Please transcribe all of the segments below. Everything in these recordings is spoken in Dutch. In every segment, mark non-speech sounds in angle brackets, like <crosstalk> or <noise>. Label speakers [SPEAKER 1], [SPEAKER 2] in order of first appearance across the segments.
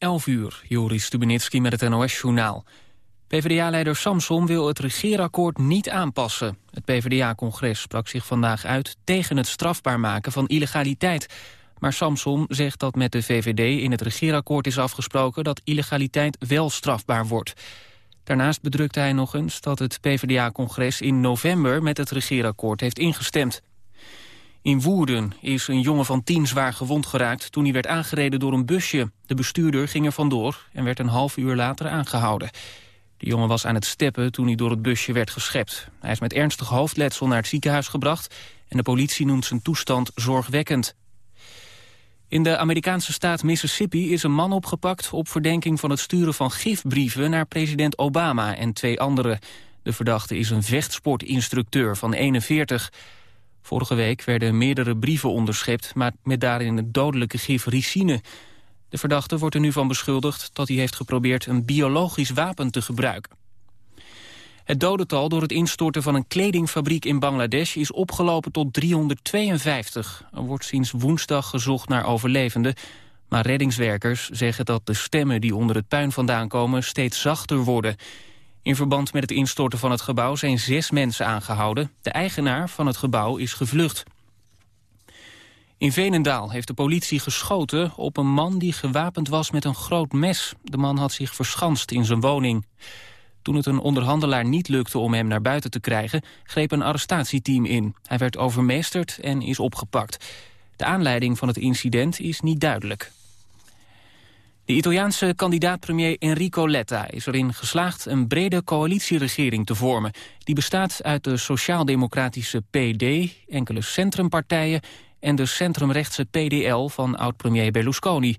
[SPEAKER 1] 11 uur, Joris Stubenitski met het NOS-journaal. PvdA-leider Samson wil het regeerakkoord niet aanpassen. Het PvdA-congres sprak zich vandaag uit tegen het strafbaar maken van illegaliteit. Maar Samson zegt dat met de VVD in het regeerakkoord is afgesproken... dat illegaliteit wel strafbaar wordt. Daarnaast bedrukte hij nog eens dat het PvdA-congres in november... met het regeerakkoord heeft ingestemd. In Woerden is een jongen van tien zwaar gewond geraakt toen hij werd aangereden door een busje. De bestuurder ging er vandoor en werd een half uur later aangehouden. De jongen was aan het steppen toen hij door het busje werd geschept. Hij is met ernstig hoofdletsel naar het ziekenhuis gebracht en de politie noemt zijn toestand zorgwekkend. In de Amerikaanse staat Mississippi is een man opgepakt op verdenking van het sturen van gifbrieven naar president Obama en twee anderen. De verdachte is een vechtsportinstructeur van 41. Vorige week werden meerdere brieven onderschept... maar met daarin het dodelijke gif ricine. De verdachte wordt er nu van beschuldigd dat hij heeft geprobeerd... een biologisch wapen te gebruiken. Het dodental door het instorten van een kledingfabriek in Bangladesh... is opgelopen tot 352. Er wordt sinds woensdag gezocht naar overlevenden... maar reddingswerkers zeggen dat de stemmen die onder het puin vandaan komen... steeds zachter worden... In verband met het instorten van het gebouw zijn zes mensen aangehouden. De eigenaar van het gebouw is gevlucht. In Venendaal heeft de politie geschoten op een man die gewapend was met een groot mes. De man had zich verschanst in zijn woning. Toen het een onderhandelaar niet lukte om hem naar buiten te krijgen... greep een arrestatieteam in. Hij werd overmeesterd en is opgepakt. De aanleiding van het incident is niet duidelijk. De Italiaanse kandidaat-premier Enrico Letta is erin geslaagd een brede coalitieregering te vormen. Die bestaat uit de sociaal-democratische PD, enkele centrumpartijen en de centrumrechtse PDL van oud-premier Berlusconi.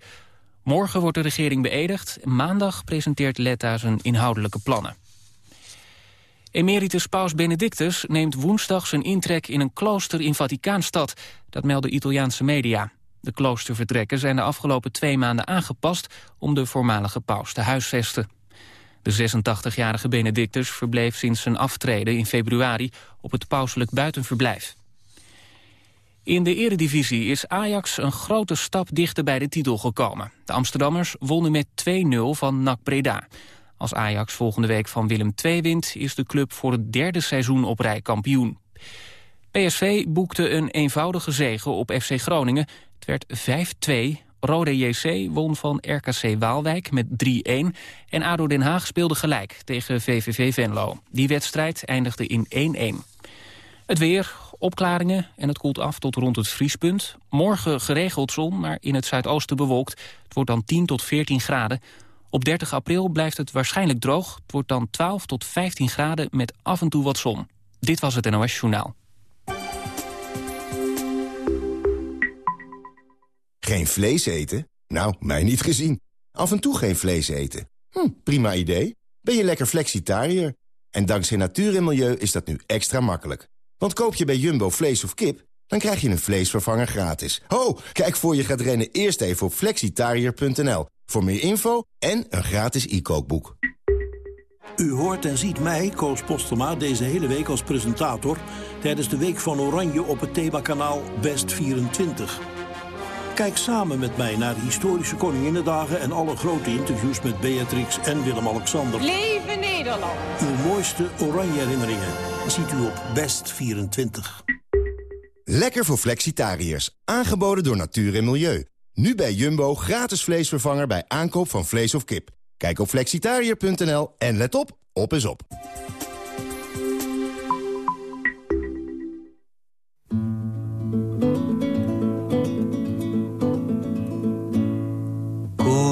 [SPEAKER 1] Morgen wordt de regering beëdigd. Maandag presenteert Letta zijn inhoudelijke plannen. Emeritus Paus Benedictus neemt woensdag zijn intrek in een klooster in Vaticaanstad. Dat melden Italiaanse media. De kloostervertrekken zijn de afgelopen twee maanden aangepast... om de voormalige paus te huisvesten. De 86-jarige Benedictus verbleef sinds zijn aftreden in februari... op het pauselijk buitenverblijf. In de eredivisie is Ajax een grote stap dichter bij de titel gekomen. De Amsterdammers wonnen met 2-0 van NAC Breda. Als Ajax volgende week van Willem II wint... is de club voor het derde seizoen op rij kampioen. PSV boekte een eenvoudige zege op FC Groningen. Het werd 5-2. Rode JC won van RKC Waalwijk met 3-1. En ADO Den Haag speelde gelijk tegen VVV Venlo. Die wedstrijd eindigde in 1-1. Het weer, opklaringen en het koelt af tot rond het vriespunt. Morgen geregeld zon, maar in het zuidoosten bewolkt. Het wordt dan 10 tot 14 graden. Op 30 april blijft het waarschijnlijk droog. Het wordt dan 12 tot 15 graden met af en toe wat zon. Dit was het NOS Journaal.
[SPEAKER 2] Geen vlees eten? Nou, mij niet gezien. Af en toe geen vlees eten. Hm, prima idee. Ben je lekker flexitariër? En dankzij natuur en milieu is dat nu extra makkelijk. Want koop je bij Jumbo vlees of kip, dan krijg je een vleesvervanger gratis. Ho, kijk voor je gaat rennen eerst even op flexitariër.nl. Voor meer info en een gratis e-kookboek.
[SPEAKER 3] U hoort en ziet mij, Koos Postema, deze hele week als presentator... tijdens de Week van Oranje op het themakanaal Best 24... Kijk samen met mij naar de historische Koninginnedagen... en alle grote interviews met Beatrix en Willem-Alexander.
[SPEAKER 4] Leven Nederland!
[SPEAKER 3] Uw mooiste oranje herinneringen ziet u op Best24.
[SPEAKER 2] Lekker voor flexitariërs. Aangeboden door Natuur en Milieu. Nu bij Jumbo gratis vleesvervanger bij aankoop van vlees of kip. Kijk op flexitariër.nl en let op, op is op.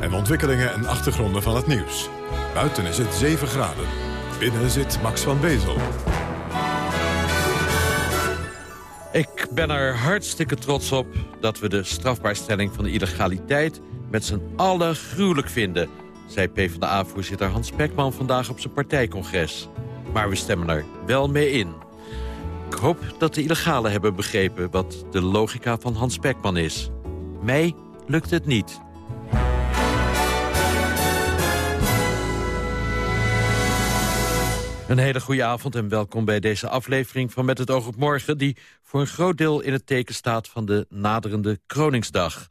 [SPEAKER 5] en ontwikkelingen en achtergronden van het nieuws. Buiten is het 7 graden. Binnen zit Max van Wezel.
[SPEAKER 6] Ik ben er hartstikke trots op dat we de strafbaarstelling van de illegaliteit met z'n allen gruwelijk vinden, zei PvdA-voorzitter Hans Pekman vandaag op zijn partijcongres. Maar we stemmen er wel mee in. Ik hoop dat de illegalen hebben begrepen wat de logica van Hans Pekman is. Mij lukt het niet. Een hele goede avond en welkom bij deze aflevering van Met het oog op morgen... die voor een groot deel in het teken staat van de naderende Kroningsdag.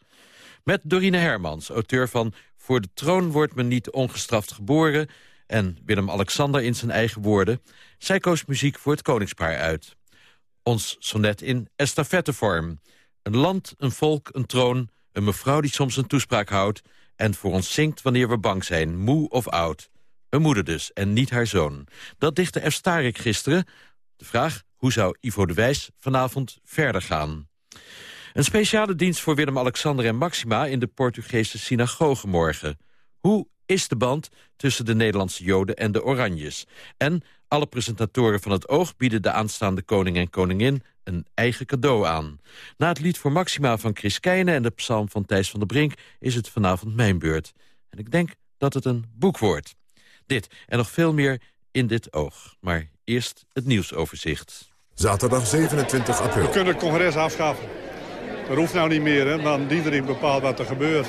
[SPEAKER 6] Met Dorine Hermans, auteur van Voor de troon wordt men niet ongestraft geboren... en Willem-Alexander in zijn eigen woorden. Zij koos muziek voor het koningspaar uit. Ons sonnet in estafettevorm. Een land, een volk, een troon, een mevrouw die soms een toespraak houdt... en voor ons zingt wanneer we bang zijn, moe of oud... Een moeder dus, en niet haar zoon. Dat dichtte F. Starik gisteren. De vraag, hoe zou Ivo de Wijs vanavond verder gaan? Een speciale dienst voor Willem-Alexander en Maxima... in de Portugese synagoge morgen. Hoe is de band tussen de Nederlandse Joden en de Oranjes? En alle presentatoren van het Oog bieden de aanstaande koning en koningin... een eigen cadeau aan. Na het lied voor Maxima van Chris en de psalm van Thijs van der Brink... is het vanavond mijn beurt. En ik denk dat het een boek wordt. Dit en nog veel meer in dit oog. Maar eerst het nieuwsoverzicht.
[SPEAKER 5] Zaterdag 27 april.
[SPEAKER 4] We kunnen het congres afschaffen. Dat hoeft nou niet meer, hè, want Diederik bepaalt wat er gebeurt.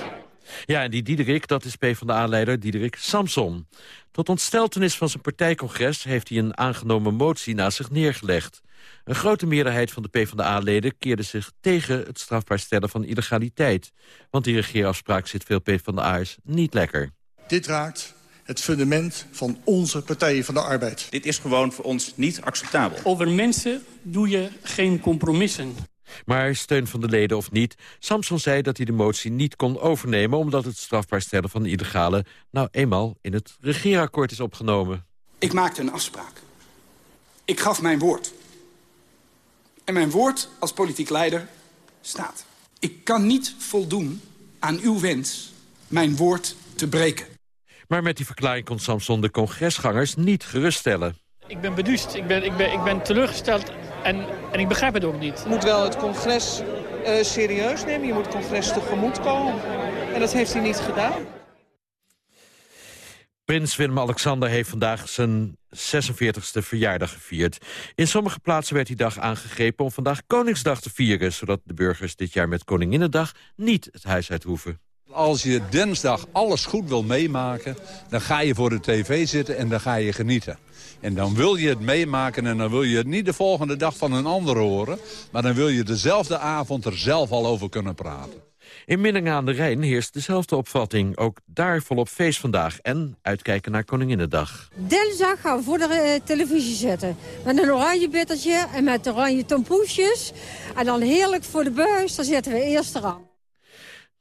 [SPEAKER 6] Ja, en die Diederik, dat is PvdA-leider Diederik Samson. Tot ontsteltenis van zijn partijcongres heeft hij een aangenomen motie naast zich neergelegd. Een grote meerderheid van de PvdA-leden keerde zich tegen het strafbaar stellen van illegaliteit. Want die regeerafspraak zit veel PvdA'ers niet lekker.
[SPEAKER 7] Dit raakt het fundament van onze Partij van de Arbeid.
[SPEAKER 8] Dit is gewoon voor ons niet acceptabel.
[SPEAKER 9] Over mensen doe je geen compromissen.
[SPEAKER 6] Maar steun van de leden of niet, Samson zei dat hij de motie niet kon overnemen... omdat het strafbaar stellen van de illegale nou eenmaal in het regeerakkoord is opgenomen.
[SPEAKER 10] Ik maakte een afspraak. Ik gaf mijn woord. En mijn woord als politiek leider staat. Ik kan niet voldoen aan uw wens mijn woord te breken.
[SPEAKER 6] Maar met die verklaring kon Samson de congresgangers niet geruststellen.
[SPEAKER 9] Ik ben beduust, ik ben, ik ben, ik ben teleurgesteld en, en ik begrijp het ook niet.
[SPEAKER 11] Je moet wel het congres uh, serieus nemen, je moet het congres tegemoet komen. En dat heeft hij niet gedaan.
[SPEAKER 6] Prins Willem-Alexander heeft vandaag zijn 46e verjaardag gevierd. In sommige plaatsen werd die dag aangegrepen om vandaag Koningsdag te vieren... zodat de burgers dit jaar met Koninginnedag niet het huis uit hoeven.
[SPEAKER 12] Als je dinsdag alles goed wil meemaken, dan ga je voor de tv zitten en dan ga je genieten. En dan wil je het meemaken en dan wil je het niet de volgende dag van een ander horen... maar dan wil je dezelfde avond er zelf al over kunnen praten.
[SPEAKER 6] In Minningen aan de Rijn heerst dezelfde opvatting. Ook daar volop feest vandaag en uitkijken naar Koninginnedag.
[SPEAKER 13] Dinsdag gaan we voor de uh, televisie zitten. Met een oranje bittertje en met oranje tompoesjes. En dan heerlijk voor de buis, dan zitten we eerst eraan.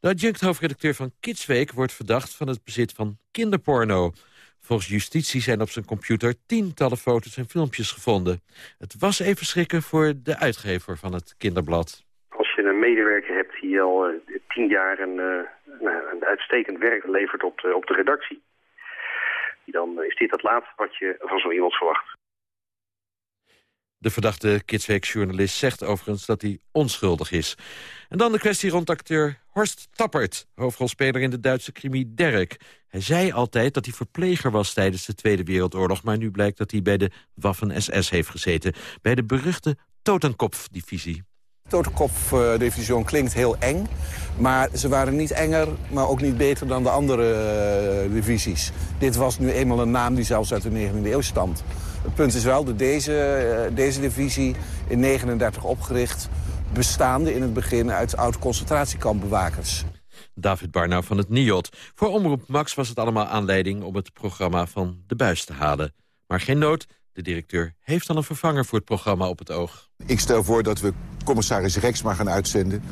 [SPEAKER 6] De adjunct-hoofdredacteur van Kidsweek wordt verdacht van het bezit van kinderporno. Volgens justitie zijn op zijn computer tientallen foto's en filmpjes gevonden. Het was even schrikken voor de uitgever van het kinderblad.
[SPEAKER 14] Als je een medewerker hebt die al uh, tien jaar een, uh, een, uitstekend werk levert op de, op de redactie... dan is dit het laatste wat je van zo iemand verwacht.
[SPEAKER 6] De verdachte Kidsweek-journalist zegt overigens dat hij onschuldig is. En dan de kwestie rond acteur Horst Tappert, hoofdrolspeler in de Duitse krimi Derek. Hij zei altijd dat hij verpleger was tijdens de Tweede Wereldoorlog... maar nu blijkt dat hij bij de Waffen-SS heeft gezeten. Bij de beruchte Totenkopf-divisie.
[SPEAKER 15] Totenkopf-division klinkt heel eng. Maar ze waren niet enger, maar ook niet beter dan de andere uh, divisies. Dit was nu eenmaal een naam die zelfs uit de 19e eeuw stamt. Het punt is wel dat deze, uh, deze divisie in 39 opgericht bestaande in het begin uit oud-concentratiekampbewakers.
[SPEAKER 6] David Barnau van het NIOD. Voor Omroep Max was het allemaal aanleiding om het programma van de buis te halen. Maar geen nood, de directeur heeft al een vervanger voor het programma op het oog.
[SPEAKER 16] Ik stel voor dat we commissaris Rex maar gaan uitzenden.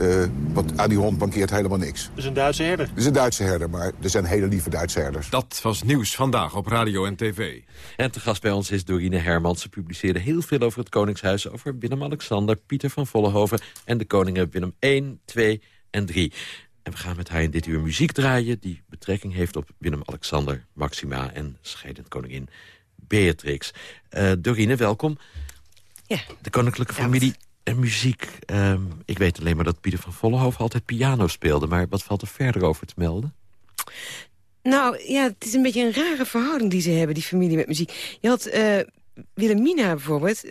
[SPEAKER 16] Uh, want aan die hond bankeert helemaal niks.
[SPEAKER 9] Dat is een Duitse herder.
[SPEAKER 16] Dat is een Duitse herder, maar er zijn hele lieve Duitse herders.
[SPEAKER 5] Dat was nieuws vandaag op radio en tv.
[SPEAKER 6] En te gast bij ons is Dorine Hermans. Ze publiceerde heel veel over het Koningshuis... over Willem-Alexander, Pieter van Vollenhoven... en de koningen Willem 1, 2 en 3. En we gaan met haar in dit uur muziek draaien... die betrekking heeft op Willem-Alexander, Maxima... en scheidend koningin Beatrix. Uh, Dorine, welkom.
[SPEAKER 17] Ja.
[SPEAKER 6] De koninklijke familie en muziek. Um, ik weet alleen maar dat Pieter van Vollenhoven altijd piano speelde. Maar wat valt er verder over te melden?
[SPEAKER 17] Nou, ja, het is een beetje een rare verhouding die ze hebben, die familie met muziek. Je had uh, Wilhelmina bijvoorbeeld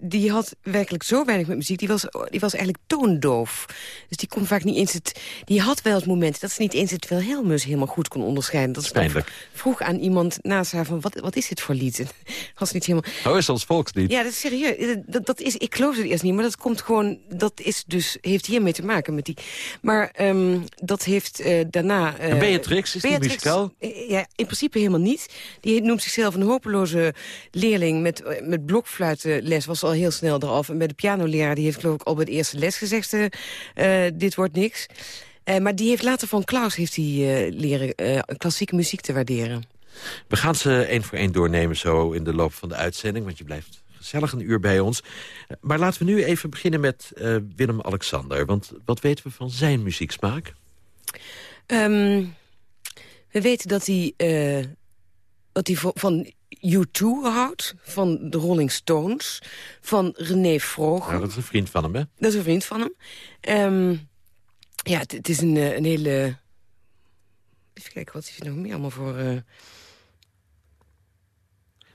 [SPEAKER 17] die had werkelijk zo weinig met muziek. Die was, die was eigenlijk toondoof. Dus die kon vaak niet eens het... Die had wel het moment dat ze niet eens het Wilhelmus helemaal goed kon onderscheiden. Dat
[SPEAKER 6] ze
[SPEAKER 17] vroeg aan iemand naast haar van, wat, wat is dit voor lied? <laughs> was niet helemaal...
[SPEAKER 6] Oh, is als volkslied?
[SPEAKER 17] Ja, dat is serieus. Dat, dat is, ik geloof het eerst niet, maar dat komt gewoon... Dat is dus, heeft hiermee te maken met die... Maar um, dat heeft uh, daarna...
[SPEAKER 6] Uh, Beatrix, is Beatrix, die muzikaal?
[SPEAKER 17] Uh, ja, in principe helemaal niet. Die noemt zichzelf een hopeloze leerling met, met blokfluitles. Was al heel snel eraf. En bij de pianoleraar, die heeft geloof ik al bij de eerste les gezegd... Uh, dit wordt niks. Uh, maar die heeft later van Klaus heeft hij, uh, leren klassieke muziek te waarderen.
[SPEAKER 6] We gaan ze één voor één doornemen zo in de loop van de uitzending... want je blijft gezellig een uur bij ons. Maar laten we nu even beginnen met Willem-Alexander. Want wat weten we van zijn muzieksmaak?
[SPEAKER 17] Um, we weten dat hij, dat hij van U2 houdt, van de Rolling Stones, van René Vroger.
[SPEAKER 6] Ja, dat is een vriend van hem, hè?
[SPEAKER 17] Dat is een vriend van hem. Um, ja, het, is een, eh, een hele... Even kijken, wat heeft hij nog meer allemaal voor... Uh...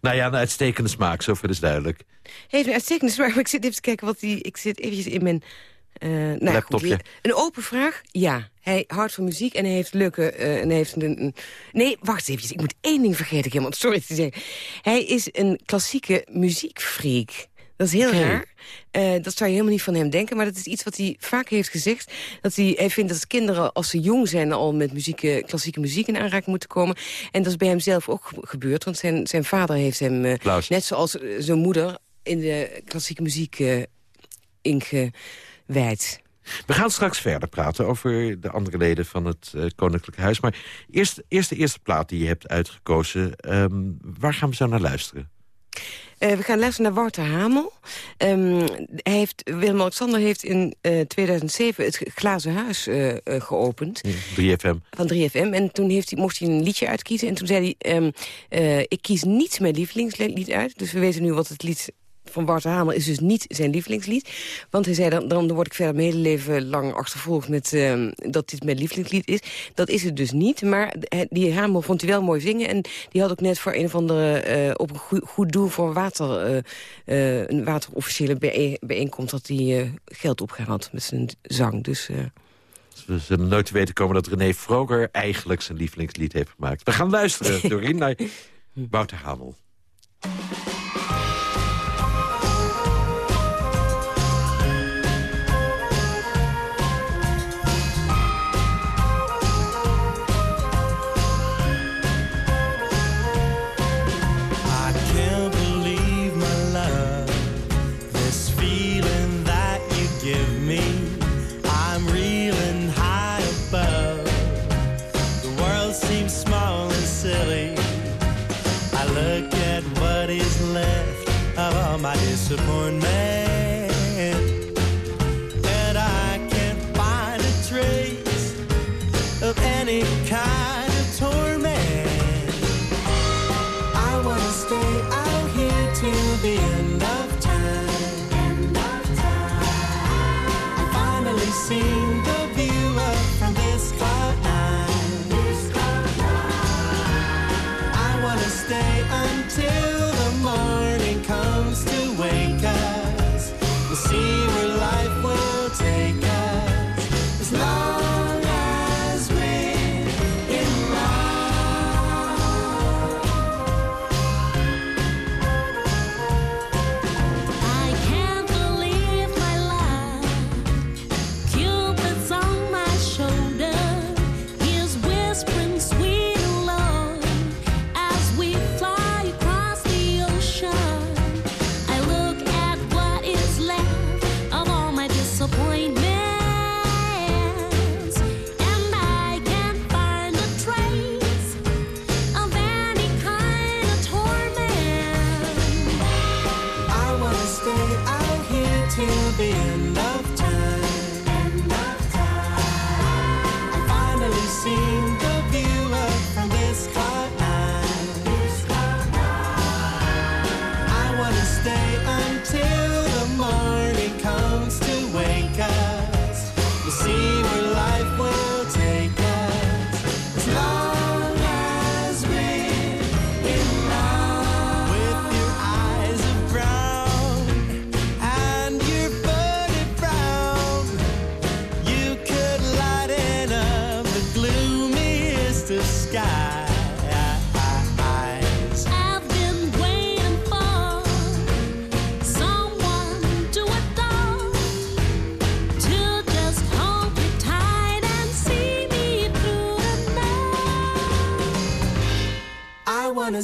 [SPEAKER 6] Nou ja, een uitstekende smaak, zoveel is duidelijk.
[SPEAKER 17] Heeft een uitstekende smaak, maar ik zit even te kijken wat hij... Ik zit eventjes in mijn uh, nou. Goed, een open vraag? Ja. Hij houdt van muziek en hij heeft leuke... Uh, en hij heeft een, een, Nee, wacht even. Ik moet één ding vergeten ik helemaal. Sorry te zeggen. Hij is een klassieke muziekfreak. Dat is heel okay. raar. Uh, dat zou je helemaal niet van hem denken. Maar dat is iets wat hij vaak heeft gezegd. Dat hij, hij vindt dat kinderen, als ze jong zijn... al met muziek, klassieke muziek in aanraking moeten komen. En dat is bij hem zelf ook gebeurd. Want zijn, zijn vader heeft hem, net zoals zijn moeder... in de klassieke muziek inge
[SPEAKER 6] We gaan straks verder praten over de andere leden van het uh, Koninklijk Huis. Maar eerst, eerst de eerste plaat die je hebt uitgekozen. Um, waar gaan we zo naar luisteren?
[SPEAKER 17] Uh, we gaan luisteren naar Wouter Hamel. Um, hij heeft, Willem-Alexander heeft in uh, 2007 het Glazen Huis uh, geopend.
[SPEAKER 6] 3FM.
[SPEAKER 17] Van 3FM. En toen heeft hij, mocht hij een liedje uitkiezen. En toen zei hij, um, ik kies niet mijn lievelingslied uit. Dus we weten nu wat het lied van Wouter Hamel is dus niet zijn lievelingslied. Want hij zei, dan, dan word ik verder mijn hele leven lang achtervolgd... met uh, dat dit mijn lievelingslied is. Dat is het dus niet. Maar die Hamel vond hij wel mooi zingen. En die had ook net voor een of andere... Uh, op een goed, goed, doel voor water, uh, een waterofficiële bijeen, bijeenkomst... dat hij geld opgehaald met zijn zang. Dus...
[SPEAKER 6] We zullen nooit te weten komen dat René Vroger eigenlijk zijn lievelingslied heeft gemaakt. We gaan luisteren, <laughs> Doreen, naar <laughs> Wouter Hamel.
[SPEAKER 18] disappointed.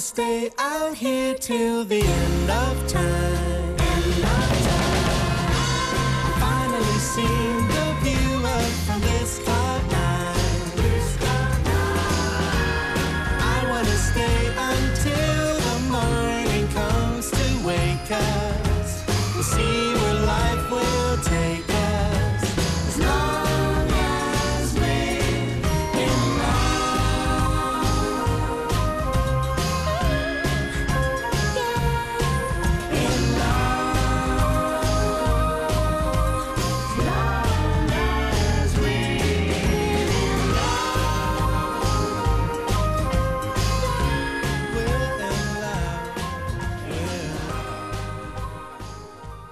[SPEAKER 18] Stay out here till the end of time.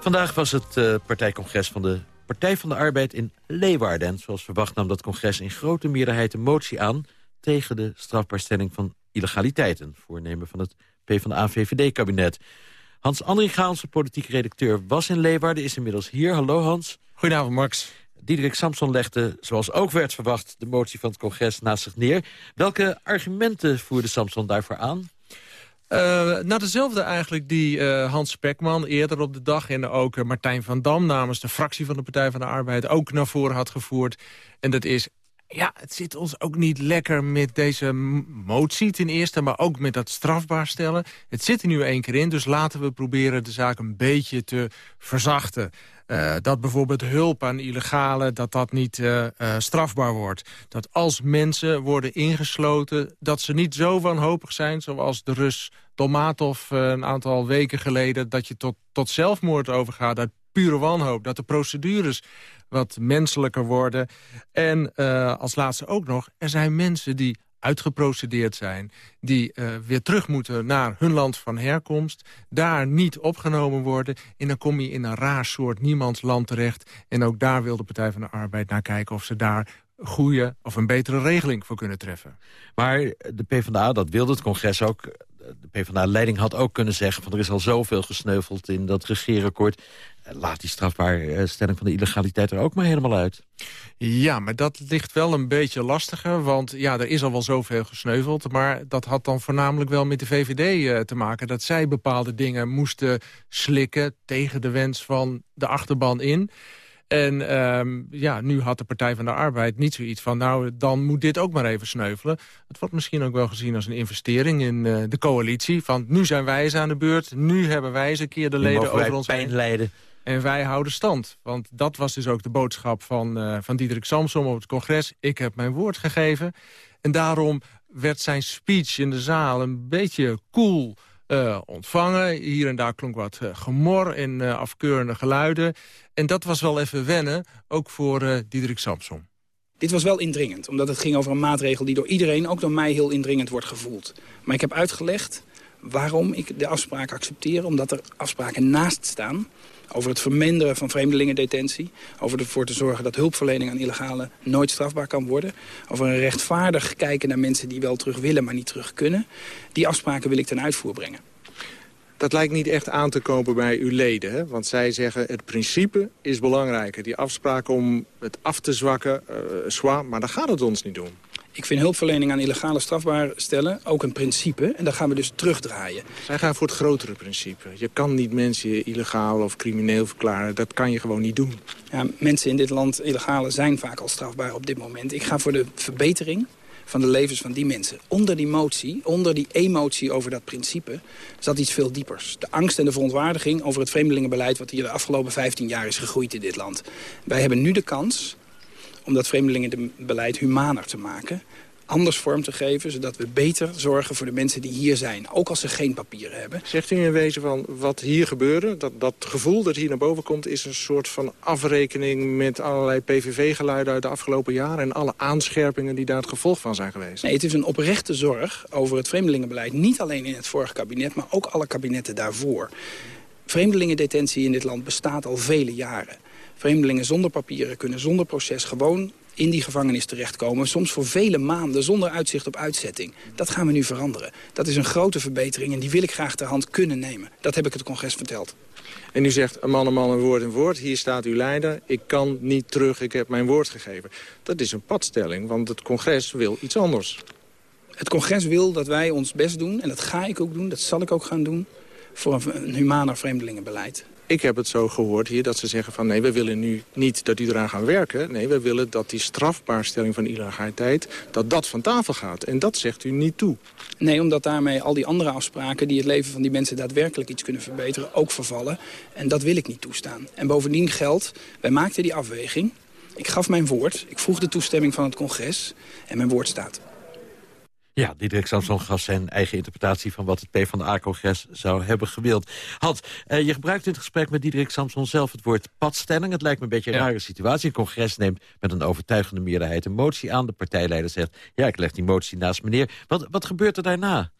[SPEAKER 6] Vandaag was het eh, partijcongres van de Partij van de Arbeid in Leeuwarden. En zoals verwacht nam dat congres in grote meerderheid een motie aan... tegen de strafbaarstelling van illegaliteiten. Voornemen van het PvdA-VVD-kabinet. Hans Andringa, onze politieke redacteur, was in Leeuwarden. Is inmiddels hier. Hallo Hans.
[SPEAKER 19] Goedenavond Max.
[SPEAKER 6] Diederik Samson legde, zoals ook werd verwacht... de motie van het congres naast zich neer. Welke argumenten voerde Samson daarvoor aan?
[SPEAKER 19] Uh, nou, dezelfde eigenlijk die uh, Hans Spekman eerder op de dag... en ook uh, Martijn van Dam namens de fractie van de Partij van de Arbeid... ook naar voren had gevoerd. En dat is, ja, het zit ons ook niet lekker met deze motie ten eerste... maar ook met dat strafbaar stellen. Het zit er nu één keer in, dus laten we proberen de zaak een beetje te verzachten. Uh, dat bijvoorbeeld hulp aan illegale, dat dat niet uh, uh, strafbaar wordt. Dat als mensen worden ingesloten, dat ze niet zo wanhopig zijn... zoals de Rus Dolmatov een aantal weken geleden... dat je tot, tot zelfmoord overgaat uit pure wanhoop. Dat de procedures wat menselijker worden. En als laatste ook nog, er zijn mensen die uitgeprocedeerd zijn... die uh, weer terug moeten naar hun land van herkomst... daar niet opgenomen worden... en dan kom je in een raar soort niemandsland terecht. En ook daar wil de Partij van de Arbeid naar kijken... of ze daar goede of een betere regeling voor kunnen treffen.
[SPEAKER 6] Maar de PvdA, dat wilde het congres ook... de PvdA-leiding had ook kunnen zeggen... van er is al zoveel gesneuveld in dat regeerakkoord laat die strafbaarstelling van de illegaliteit er ook maar helemaal uit.
[SPEAKER 19] Ja, maar dat ligt wel een beetje lastiger. Want ja, er is al wel zoveel gesneuveld. Maar dat had dan voornamelijk wel met de VVD uh, te maken. Dat zij bepaalde dingen moesten slikken tegen de wens van de achterban in. En um, ja, nu had de Partij van de Arbeid niet zoiets van... nou, dan moet dit ook maar even sneuvelen. Het wordt misschien ook wel gezien als een investering in uh, de coalitie. Van nu zijn wij eens aan de beurt. Nu hebben wij eens een keer de leden over ons
[SPEAKER 6] pijn leiden.
[SPEAKER 19] En wij houden stand. Want dat was dus ook de boodschap van, uh, van Diederik Samsom op het congres. Ik heb mijn woord gegeven. En daarom werd zijn speech in de zaal een beetje cool uh, ontvangen. Hier en daar klonk wat uh, gemor en afkeurende geluiden. En dat was wel even wennen, ook voor Diederik Samson.
[SPEAKER 10] Dit was wel indringend, omdat het ging over een maatregel... die door iedereen, ook door mij, heel indringend wordt gevoeld. Maar ik heb uitgelegd waarom ik de afspraak accepteer. Omdat er afspraken naast staan over het verminderen van vreemdelingendetentie... over ervoor te zorgen dat hulpverlening aan illegale nooit strafbaar kan worden... over een rechtvaardig kijken naar mensen die wel terug willen, maar niet terug kunnen. Die afspraken wil ik ten uitvoer brengen.
[SPEAKER 19] Dat lijkt niet echt aan te kopen bij uw leden, want zij zeggen het principe is belangrijker. Die afspraken om het af te zwakken, uh, zwaar, maar daar gaat het ons niet om.
[SPEAKER 10] Ik vind hulpverlening aan illegale strafbaar stellen ook een principe. En dat gaan we dus terugdraaien.
[SPEAKER 19] Zij gaan voor het grotere principe. Je kan niet mensen illegaal of crimineel verklaren. Dat kan je gewoon niet doen.
[SPEAKER 10] Ja, mensen in dit land, illegale, zijn vaak al strafbaar op dit moment. Ik ga voor de verbetering van de levens van die mensen. Onder die motie, onder die emotie over dat principe... zat iets veel diepers. De angst en de verontwaardiging over het vreemdelingenbeleid... wat hier de afgelopen 15 jaar is gegroeid in dit land. Wij hebben nu de kans om dat vreemdelingenbeleid humaner te maken anders vorm te geven... zodat we beter zorgen voor de mensen die hier zijn. Ook als ze geen papieren hebben.
[SPEAKER 19] Zegt u in wezen van wat hier gebeurde... dat, dat gevoel dat hier naar boven komt... is een soort van afrekening met allerlei PVV-geluiden uit de afgelopen jaren... en alle aanscherpingen die daar het gevolg van zijn geweest?
[SPEAKER 10] Nee, het is een oprechte zorg over het vreemdelingenbeleid. Niet alleen in het vorige kabinet, maar ook alle kabinetten daarvoor. Vreemdelingendetentie in dit land bestaat al vele jaren. Vreemdelingen zonder papieren kunnen zonder proces gewoon in die gevangenis terechtkomen. Soms voor vele maanden zonder uitzicht op uitzetting. Dat gaan we nu veranderen. Dat is een grote verbetering en die wil ik graag ter hand kunnen nemen. Dat heb ik het congres verteld.
[SPEAKER 19] En u zegt een man, een man, een woord, een woord. Hier staat uw leider. Ik kan niet terug, ik heb mijn woord gegeven. Dat is een padstelling, want het congres wil iets anders.
[SPEAKER 10] Het congres wil dat wij ons best doen, en dat ga ik ook doen, dat zal ik ook gaan doen... voor een, een humaner vreemdelingenbeleid.
[SPEAKER 19] Ik heb het zo gehoord hier dat ze zeggen van... nee, we willen nu niet dat u eraan gaat werken. Nee, we willen dat die strafbaarstelling van illegaliteit... dat dat van tafel gaat. En dat zegt u niet toe.
[SPEAKER 10] Nee, omdat daarmee al die andere afspraken... die het leven van die mensen daadwerkelijk iets kunnen verbeteren... ook vervallen. En dat wil ik niet toestaan. En bovendien geldt, wij maakten die afweging. Ik gaf mijn woord, ik vroeg de toestemming van het congres... en mijn woord staat.
[SPEAKER 6] Ja, Diederik Samson gaf zijn eigen interpretatie van wat het PvdA-congres zou hebben gewild. Hans, eh, je gebruikt in het gesprek met Diederik Samson zelf het woord padstelling. Het lijkt me een beetje een rare situatie. Een congres neemt met een overtuigende meerderheid een motie aan. De partijleider zegt, ja, ik leg die motie naast me neer. Wat, wat gebeurt er daarna?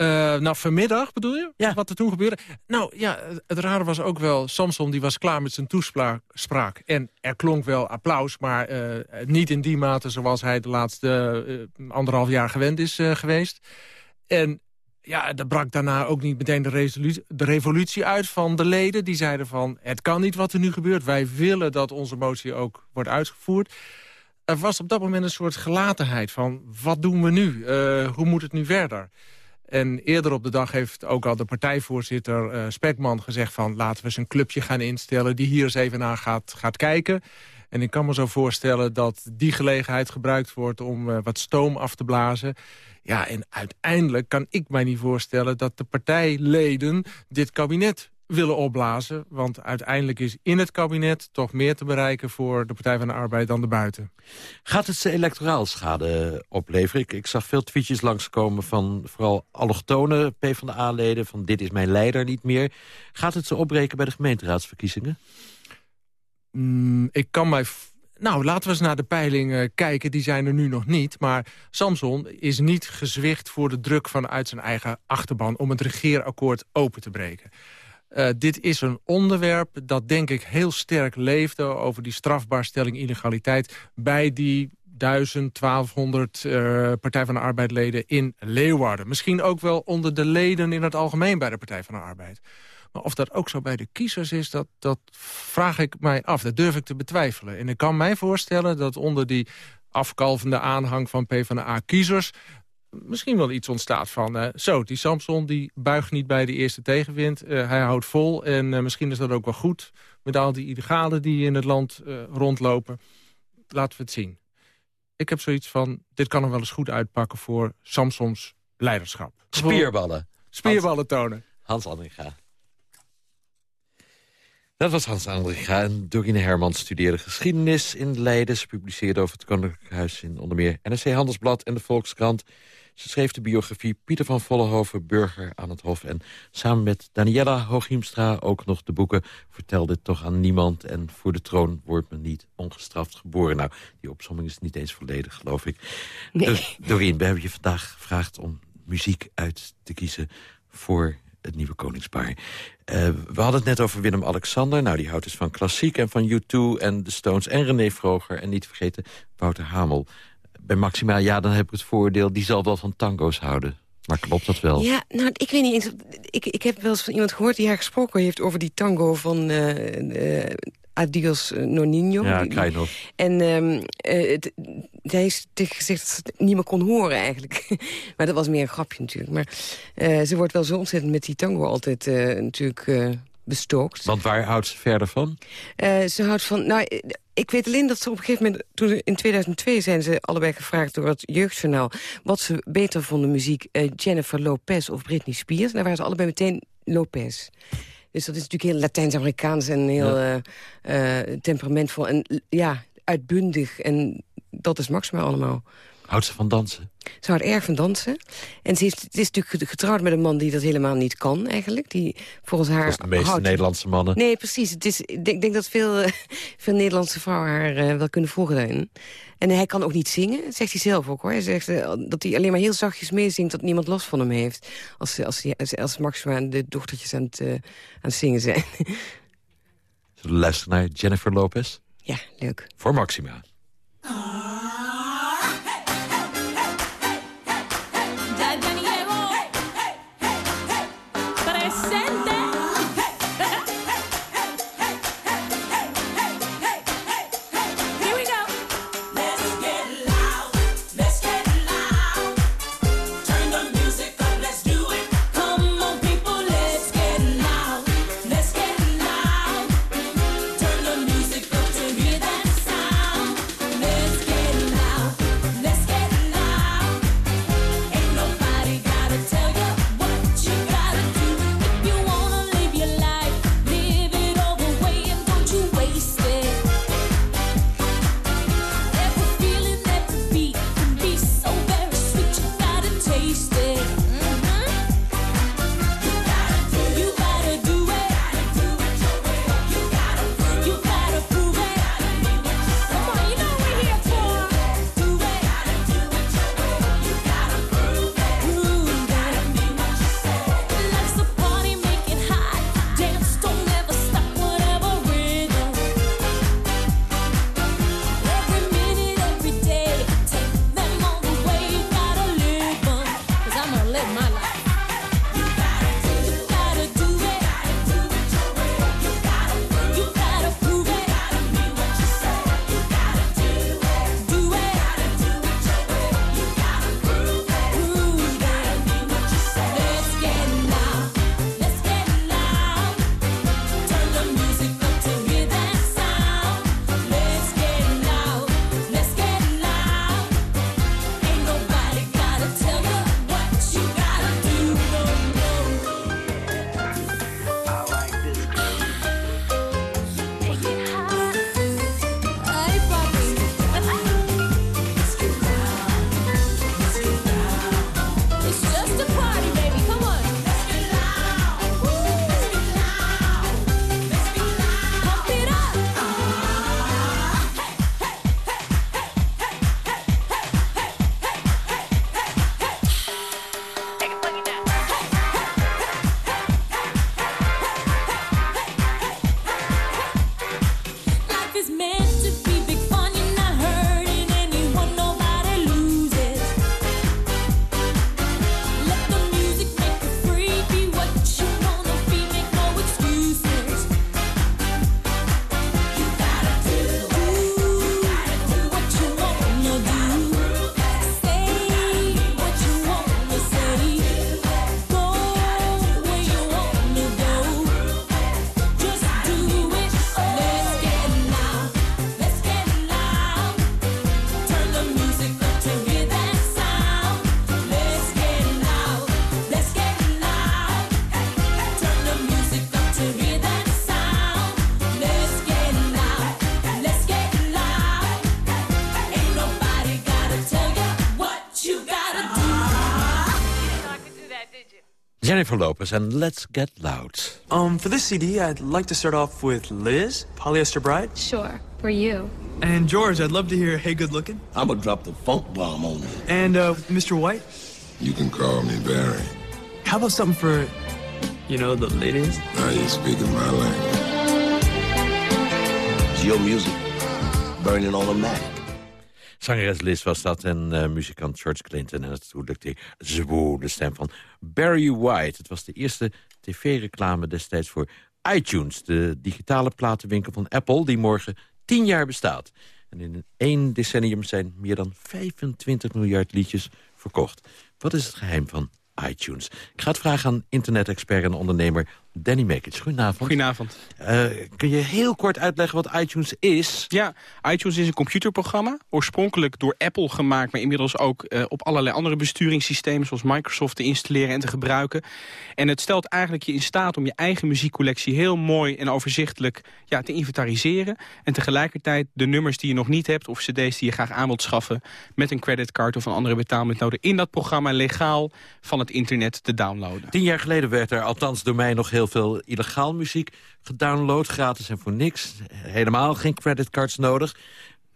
[SPEAKER 19] Eh, nou, vanmiddag bedoel je? Ja. Wat er toen gebeurde? Nou ja, het rare was ook wel... Samson die was klaar met zijn toespraak. spraak. En er klonk wel applaus, maar eh, niet in die mate... zoals hij de laatste eh, anderhalf jaar gewend is geweest. En ja, er brak daarna ook niet meteen de, de revolutie uit van de leden. Die zeiden van, het kan niet wat er nu gebeurt. Wij willen dat onze motie ook wordt uitgevoerd. Er was op dat moment een soort gelatenheid van, wat doen we nu? Hoe moet het nu verder? En eerder op de dag heeft ook al de partijvoorzitter eh, Spekman gezegd van... laten we eens een clubje gaan instellen die hier eens even naar gaat, gaat kijken. En ik kan me zo voorstellen dat die gelegenheid gebruikt wordt... om eh, wat stoom af te blazen. Ja, en uiteindelijk kan ik mij niet voorstellen dat de partijleden dit kabinet willen opblazen. Want uiteindelijk is in het kabinet toch meer te bereiken... voor de Partij van de Arbeid dan de buiten.
[SPEAKER 6] Gaat het ze electoraal schade opleveren? Ik, ik zag veel tweetjes langskomen van vooral allochtone PvdA-leden... van dit is mijn leider niet meer. Gaat het ze opbreken bij de gemeenteraadsverkiezingen?
[SPEAKER 19] Mm, ik kan mij... Nou, laten we eens naar de peilingen kijken. Die zijn er nu nog niet. Maar Samson is niet gezwicht voor de druk vanuit zijn eigen achterban... om het regeerakkoord open te breken. Eh, dit is een onderwerp dat denk ik heel sterk leefde... over die strafbaarstelling illegaliteit... bij die 1000, 1200 eh, Partij van de Arbeid-leden in Leeuwarden. Misschien ook wel onder de leden in het algemeen bij de Partij van de Arbeid. Maar of dat ook zo bij de kiezers is, dat, dat vraag ik mij af. Dat durf ik te betwijfelen. En ik kan mij voorstellen dat onder die afkalvende aanhang van PvdA-kiezers... misschien wel iets ontstaat van... eh, zo, die Samson die buigt niet bij de eerste tegenwind. Eh, hij houdt vol en eh, misschien is dat ook wel goed... met al die illegalen die in het land rondlopen. Laten we het zien. Ik heb zoiets van, dit kan er wel eens goed uitpakken voor Samsons leiderschap.
[SPEAKER 6] Spierballen.
[SPEAKER 19] Spierballen tonen.
[SPEAKER 6] Hans Andringa. Dat was Hans Andringa. En Dorine Hermans studeerde geschiedenis in Leiden. Ze publiceerde over het Koninklijk Huis in onder meer NRC Handelsblad en de Volkskrant. Ze schreef de biografie Pieter van Vollenhoven, burger aan het Hof. En samen met Daniela Hooghiemstra ook nog de boeken... Vertel dit toch aan niemand en voor de troon wordt men niet ongestraft geboren. Nou, die opsomming is niet eens volledig, geloof ik.
[SPEAKER 17] Nee.
[SPEAKER 6] Dus, Doreen, we hebben je vandaag gevraagd om muziek uit te kiezen... voor het nieuwe koningspaar. Eh, we hadden het net over Willem-Alexander. Nou, die houdt dus van klassiek en van U2 en de Stones en René Vroger. En niet te vergeten Wouter Hamel. Bij Maxima, ja, dan heb ik het voordeel... die zal wel van tango's houden. Maar klopt dat wel?
[SPEAKER 17] Ja, nou, ik weet niet eens. Ik, ik heb wel eens van iemand gehoord die haar gesproken heeft over die tango van eh, eh, Adios Nonino.
[SPEAKER 6] Ja,
[SPEAKER 17] Die- die-
[SPEAKER 6] Krajnov.
[SPEAKER 17] En ehm, eh, het- hij heeft tegen gezegd dat ze het niet meer kon horen eigenlijk. <laughs> maar dat was meer een grapje natuurlijk. Maar eh, ze wordt wel zo ontzettend met die tango altijd eh, natuurlijk eh, bestookt.
[SPEAKER 6] Want waar houdt ze verder van?
[SPEAKER 17] Eh, ze houdt van... Nou, ik weet alleen dat ze op een gegeven moment... Toen in 2002 zijn ze allebei gevraagd door het Jeugdjournaal... wat ze beter vonden muziek, eh, Jennifer Lopez of Britney Spears. En daar waren ze allebei meteen Lopez. Dus dat is natuurlijk heel Latijns-Amerikaans en heel
[SPEAKER 6] Ja.
[SPEAKER 17] eh, temperamentvol. En ja, uitbundig. En dat is Maxima allemaal.
[SPEAKER 6] Houdt ze van dansen?
[SPEAKER 17] Ze houdt erg van dansen. En ze, heeft, ze is natuurlijk getrouwd met een man die dat helemaal niet kan eigenlijk. Die volgens haar
[SPEAKER 6] de meeste
[SPEAKER 17] houdt-
[SPEAKER 6] Nederlandse mannen.
[SPEAKER 17] Nee, precies. Het is, ik denk, ik denk dat veel, eh, veel Nederlandse vrouwen haar eh, wel kunnen volgen daarin. En hij kan ook niet zingen, dat zegt hij zelf ook hoor. Hij zegt eh, dat hij alleen maar heel zachtjes meezingt... dat niemand last van hem heeft. Als, als, als, als, als Maxima en de dochtertjes aan het, aan het zingen zijn.
[SPEAKER 6] Zullen we luisteren naar Jennifer Lopez?
[SPEAKER 17] ja, leuk.
[SPEAKER 6] Voor Maxima. Jennifer Lopez and Let's Get Loud.
[SPEAKER 20] Um, for this CD, I'd like to start off with Liz, Polyester Bride.
[SPEAKER 21] Sure, for you.
[SPEAKER 20] And George, I'd love to hear Hey Good Looking.
[SPEAKER 22] I'm gonna drop the funk bomb on you.
[SPEAKER 20] And uh, Mr. White,
[SPEAKER 22] You can call me Barry.
[SPEAKER 20] how about something for, you know, the ladies?
[SPEAKER 22] Now you're speaking my language. It's your music. Burning on a Mac.
[SPEAKER 6] Zangeres Liz was dat en eh, muzikant George Clinton. En natuurlijk die zwoele stem van Barry White. Het was de eerste tv-reclame destijds voor iTunes. De digitale platenwinkel van Apple die morgen 10 jaar bestaat. En in één decennium zijn meer dan 25 miljard liedjes verkocht. Wat is het geheim van iTunes? Ik ga het vragen aan internet-expert en ondernemer Danny Mekic. Goedenavond.
[SPEAKER 23] Goedenavond.
[SPEAKER 6] Eh, kun je heel kort uitleggen wat iTunes is?
[SPEAKER 23] Ja, iTunes is een computerprogramma. Oorspronkelijk door Apple gemaakt, maar inmiddels ook eh, op allerlei andere besturingssystemen... zoals Microsoft te installeren en te gebruiken. En het stelt eigenlijk je in staat om je eigen muziekcollectie... heel mooi en overzichtelijk ja, te inventariseren. En tegelijkertijd de nummers die je nog niet hebt... of cd's die je graag aan wilt schaffen... met een creditcard of een andere betaalmethode... in dat programma legaal van het internet te downloaden.
[SPEAKER 6] Tien jaar geleden werd er, althans door mij, nog heel veel illegaal muziek gedownload. Gratis en voor niks. Helemaal geen creditcards nodig.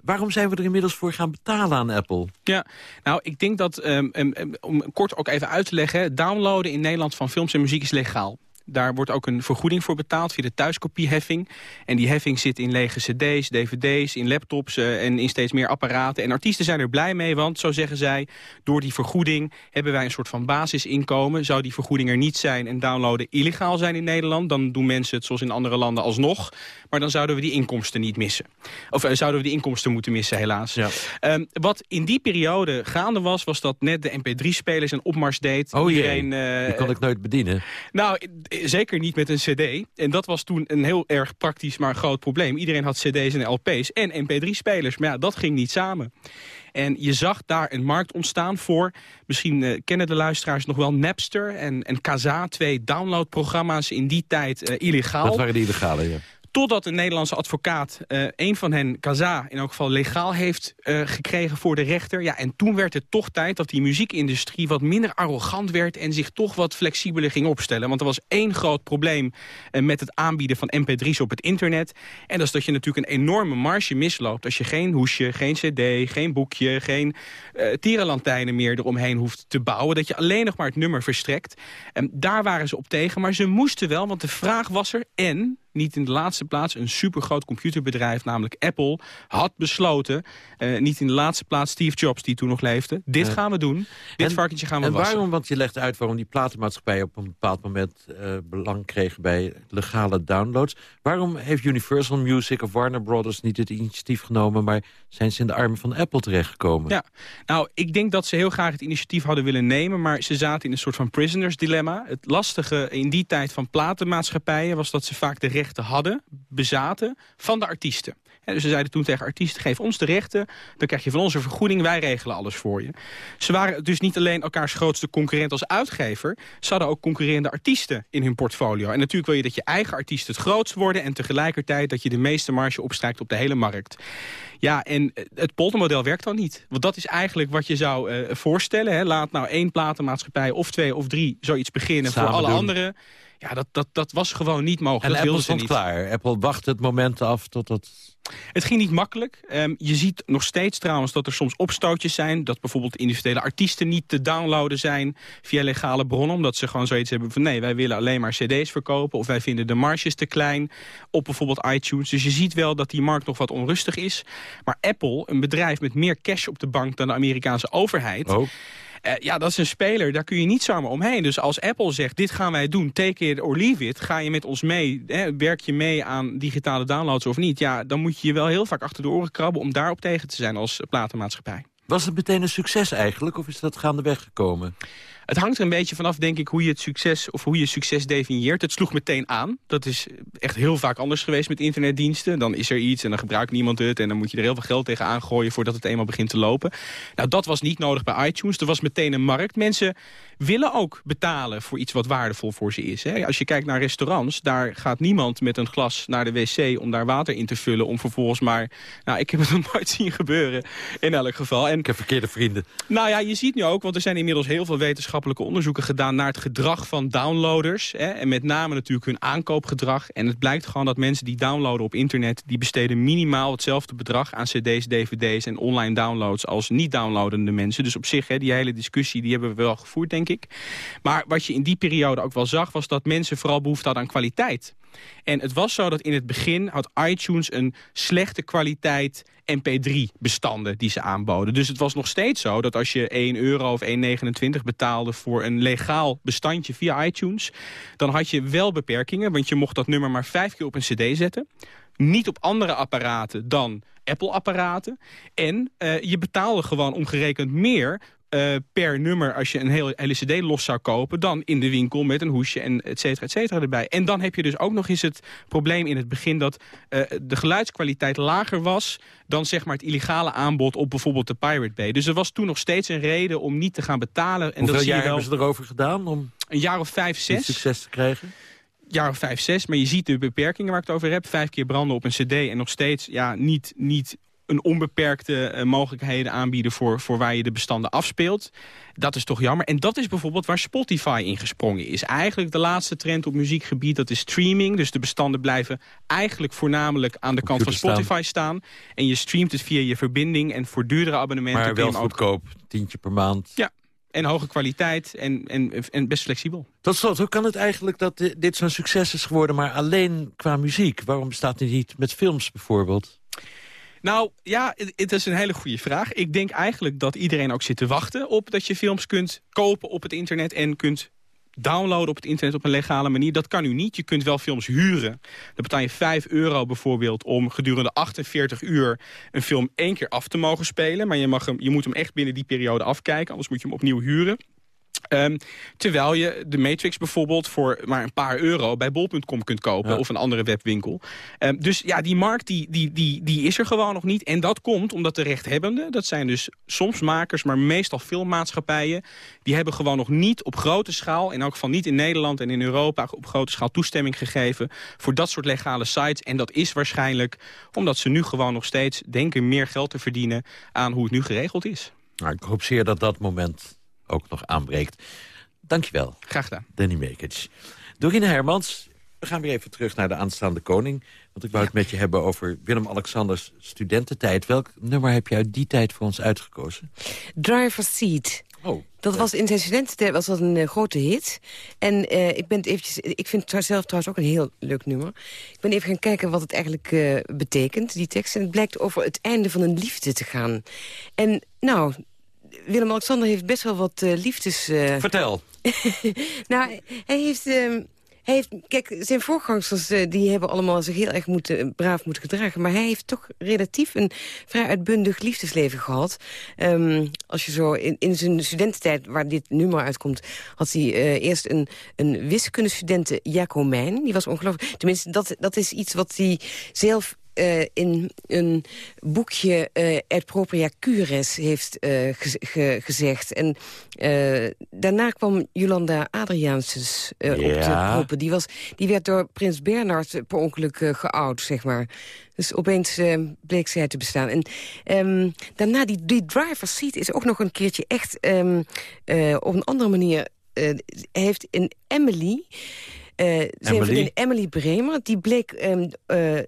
[SPEAKER 6] Waarom zijn we er inmiddels voor gaan betalen aan Apple?
[SPEAKER 23] Ja, nou, ik denk dat, ehm, ehm, ehm, om kort ook even uit te leggen... downloaden in Nederland van films en muziek is legaal. Daar wordt ook een vergoeding voor betaald via de thuiskopieheffing. En die heffing zit in lege cd's, dvd's, in laptops eh, en in steeds meer apparaten. En artiesten zijn er blij mee, want zo zeggen zij... door die vergoeding hebben wij een soort van basisinkomen. Zou die vergoeding er niet zijn en downloaden illegaal zijn in Nederland... dan doen mensen het zoals in andere landen alsnog. Maar dan zouden we die inkomsten niet missen. Of eh, zouden we die inkomsten moeten missen, helaas. Ehm, wat in die periode gaande was, was dat net de mp3-spelers een opmars deed.
[SPEAKER 6] Oh jee,
[SPEAKER 23] Iedereen, eh,
[SPEAKER 6] die kon ik nooit bedienen.
[SPEAKER 23] nou, zeker niet met een cd. En dat was toen een heel erg praktisch, maar groot probleem. Iedereen had cd's en lp's en mp3-spelers. Maar ja, dat ging niet samen. En je zag daar een markt ontstaan voor... misschien eh, kennen de luisteraars nog wel Napster en, en Kazaa... twee downloadprogramma's in die tijd eh, illegaal.
[SPEAKER 6] Dat waren die illegale, ja.
[SPEAKER 23] Totdat een Nederlandse advocaat eh een van hen, Kaza, in elk geval legaal heeft eh, gekregen voor de rechter. Ja, en toen werd het toch tijd dat die muziekindustrie wat minder arrogant werd... en zich toch wat flexibeler ging opstellen. Want er was één groot probleem eh, met het aanbieden van mp3's op het internet. En dat is dat je natuurlijk een enorme marge misloopt... als je geen hoesje, geen cd, geen boekje, geen tierenlantijnen meer eromheen hoeft te bouwen. Dat je alleen nog maar het nummer verstrekt. En daar waren ze op tegen, maar ze moesten wel, want de vraag was er... en niet in de laatste plaats een supergroot computerbedrijf, namelijk Apple, had besloten, eh, niet in de laatste plaats Steve Jobs, die toen nog leefde, dit
[SPEAKER 6] Ja.
[SPEAKER 23] gaan we doen, dit
[SPEAKER 6] En-
[SPEAKER 23] varkentje gaan we
[SPEAKER 6] En
[SPEAKER 23] wassen.
[SPEAKER 6] waarom, want je legt uit waarom die platenmaatschappij op een bepaald moment eh, belang kregen bij legale downloads. Waarom heeft Universal Music of Warner Brothers niet het initiatief genomen, maar zijn ze in de armen van Apple terechtgekomen?
[SPEAKER 23] Ja, nou, ik denk dat ze heel graag het initiatief hadden willen nemen... maar ze zaten in een soort van prisoners dilemma. Het lastige in die tijd van platenmaatschappijen... was dat ze vaak de rechten hadden, bezaten, van de artiesten. Hè, dus ze zeiden toen tegen artiesten, geef ons de rechten... dan krijg je van ons een vergoeding, wij regelen alles voor je. Ze waren dus niet alleen elkaars grootste concurrent als uitgever... ze hadden ook concurrerende artiesten in hun portfolio. En natuurlijk wil je dat je eigen artiesten het grootst worden... en tegelijkertijd dat je de meeste marge opstrijkt op de hele markt. Ja, en eh, het poldermodel werkt dan niet. Want dat is eigenlijk wat je zou eh, voorstellen. Hè. Laat nou één platenmaatschappij of twee of drie zoiets beginnen
[SPEAKER 6] Samen
[SPEAKER 23] voor alle anderen. Ja, dat, dat, dat was gewoon niet mogelijk.
[SPEAKER 6] En
[SPEAKER 23] dat
[SPEAKER 6] Apple stond
[SPEAKER 23] niet.
[SPEAKER 6] klaar. Apple wachtte het moment af totdat...
[SPEAKER 23] Het ging niet makkelijk. Ehm, je ziet nog steeds trouwens dat er soms opstootjes zijn. Dat bijvoorbeeld individuele artiesten niet te downloaden zijn via legale bronnen. Omdat ze gewoon zoiets hebben van nee, wij willen alleen maar cd's verkopen. Of wij vinden de marges te klein op bijvoorbeeld iTunes. Dus je ziet wel dat die markt nog wat onrustig is. Maar Apple, een bedrijf met meer cash op de bank dan de Amerikaanse overheid...
[SPEAKER 6] Oh.
[SPEAKER 23] Eh, ja, dat is een speler, daar kun je niet zomaar omheen. Dus als Apple zegt, dit gaan wij doen, take it or leave it... ga je met ons mee, hè, werk je mee aan digitale downloads of niet... ja, dan moet je je wel heel vaak achter de oren krabben... om daarop tegen te zijn als platenmaatschappij.
[SPEAKER 6] Was het meteen een succes eigenlijk, of is dat gaandeweg gekomen?
[SPEAKER 23] Het hangt er een beetje vanaf, denk ik, hoe je het succes of hoe je succes definieert. Het sloeg meteen aan. Dat is echt heel vaak anders geweest met internetdiensten. Dan is er iets en dan gebruikt niemand het en dan moet je er heel veel geld tegen aangooien voordat het eenmaal begint te lopen. Nou, dat was niet nodig bij iTunes. Er was meteen een markt. Mensen willen ook betalen voor iets wat waardevol voor ze is. Hè. Als je kijkt naar restaurants, daar gaat niemand met een glas naar de wc om daar water in te vullen. Om vervolgens maar, nou, ik heb het <laughs> nog nooit zien gebeuren in elk geval. En,
[SPEAKER 6] ik heb verkeerde vrienden.
[SPEAKER 23] Nou ja, je ziet nu ook, want er zijn inmiddels heel veel wetenschappelijke onderzoeken gedaan... naar het gedrag van downloaders. Hè, en met name natuurlijk hun aankoopgedrag. En het blijkt gewoon dat mensen die downloaden op internet... die besteden minimaal hetzelfde bedrag aan cd's, dvd's en online downloads... als niet-downloadende mensen. Dus op zich, hè, die hele discussie die hebben we wel gevoerd, denk Maar wat je in die periode ook wel zag... was dat mensen vooral behoefte hadden aan kwaliteit. En het was zo dat in het begin had iTunes een slechte kwaliteit mp3-bestanden die ze aanboden. Dus het was nog steeds zo dat als je 1 euro of 1,29 betaalde... voor een legaal bestandje via iTunes... dan had je wel beperkingen, want je mocht dat nummer maar vijf keer op een cd zetten. Niet op andere apparaten dan Apple-apparaten. En eh, je betaalde gewoon omgerekend meer eh, per nummer als je een hele, hele cd los zou kopen... dan in de winkel met een hoesje en et cetera, et cetera erbij. En dan heb je dus ook nog eens het probleem in het begin... dat eh, de geluidskwaliteit lager was dan zeg maar het illegale aanbod op bijvoorbeeld de Pirate Bay. Dus er was toen nog steeds een reden om niet te gaan betalen. En
[SPEAKER 6] Hoeveel
[SPEAKER 23] dat
[SPEAKER 6] jaar
[SPEAKER 23] wel
[SPEAKER 6] hebben ze erover gedaan om
[SPEAKER 23] een jaar of vijf, zes
[SPEAKER 6] succes te krijgen?
[SPEAKER 23] jaar of vijf, zes. Maar je ziet de beperkingen waar ik het over heb. Vijf keer branden op een cd en nog steeds ja, niet, niet een onbeperkte eh, mogelijkheden aanbieden voor, voor waar je de bestanden afspeelt. Dat is toch jammer. En dat is bijvoorbeeld waar Spotify ingesprongen is. Eigenlijk de laatste trend op muziekgebied, dat is streaming. Dus de bestanden blijven eigenlijk voornamelijk aan de kant van Spotify staan. En je streamt het via je verbinding en voor duurdere abonnementen.
[SPEAKER 6] Maar wel
[SPEAKER 23] ook-
[SPEAKER 6] goedkoop, tientje per maand.
[SPEAKER 23] Ja, en hoge kwaliteit en, en, en best flexibel.
[SPEAKER 6] Tot slot, hoe kan het eigenlijk dat di- dit zo'n succes is geworden... maar alleen qua muziek? Waarom bestaat dit niet met films bijvoorbeeld?
[SPEAKER 23] Nou, ja, het, is een hele goede vraag. Ik denk eigenlijk dat iedereen ook zit te wachten op dat je films kunt kopen op het internet en kunt downloaden op het internet op een legale manier. Dat kan u niet. Je kunt wel films huren. Dan betaal je 5 euro bijvoorbeeld om gedurende 48 uur een film één keer af te mogen spelen. Maar je, mag hem, je moet hem echt binnen die periode afkijken, anders moet je hem opnieuw huren. Ehm, terwijl je de Matrix bijvoorbeeld voor maar een paar euro bij bol.com kunt kopen of een andere webwinkel. Ehm, dus ja, die markt die, die, die, die is er gewoon nog niet. En dat komt omdat de rechthebbenden, dat zijn dus soms makers, maar meestal filmmaatschappijen, die hebben gewoon nog niet op grote schaal, in elk geval niet in Nederland en in Europa, op grote schaal toestemming gegeven voor dat soort legale sites. En dat is waarschijnlijk omdat ze nu gewoon nog steeds denken meer geld te verdienen aan hoe het nu geregeld is.
[SPEAKER 6] Nou, ik hoop zeer dat dat moment ook nog aanbreekt. Dankjewel.
[SPEAKER 23] Graag gedaan.
[SPEAKER 6] Danny Mekic. Dorine Hermans, we gaan weer even terug naar de aanstaande koning. Want ik wou het met je hebben over Willem-Alexanders studententijd. Welk nummer heb je uit die tijd voor ons uitgekozen?
[SPEAKER 17] Driver's Seat.
[SPEAKER 6] Oh.
[SPEAKER 17] Dat was in zijn studententijd was dat een eh, grote hit. En eh, ik ben het eventjes, ik vind het zelf trouwens ook een heel leuk nummer. Ik ben even gaan kijken wat het eigenlijk eh, betekent, die tekst. En het blijkt over het einde van een liefde te gaan. En nou, Willem-Alexander heeft best wel wat eh, liefdes... eh,
[SPEAKER 6] Vertel. <laughs>
[SPEAKER 17] nou, hij heeft... ehm, hij heeft, kijk, zijn voorgangers eh, die hebben allemaal zich heel erg moeten, braaf moeten gedragen. Maar hij heeft toch relatief een vrij uitbundig liefdesleven gehad. Ehm, als je zo in, in zijn studententijd, waar dit nummer uitkomt... had hij eerst een, een wiskundestudente Jacomijn. Die was ongelooflijk... Tenminste, dat, dat is iets wat hij zelf eh, in een boekje Et Propria Cures heeft eh, gez- ge- gezegd. En daarna kwam Jolanda Adriaansens op de proppen. Die, was, die werd door prins Bernhard eh, per ongeluk geout, zeg maar. Dus opeens bleek zij te bestaan. En ehm, daarna, die, die driver's seat is ook nog een keertje echt ehm, eh, op een andere manier... hij heeft in Emily... zijn
[SPEAKER 6] Emily?
[SPEAKER 17] vriendin Emily Bremer, die bleek ehm, eh,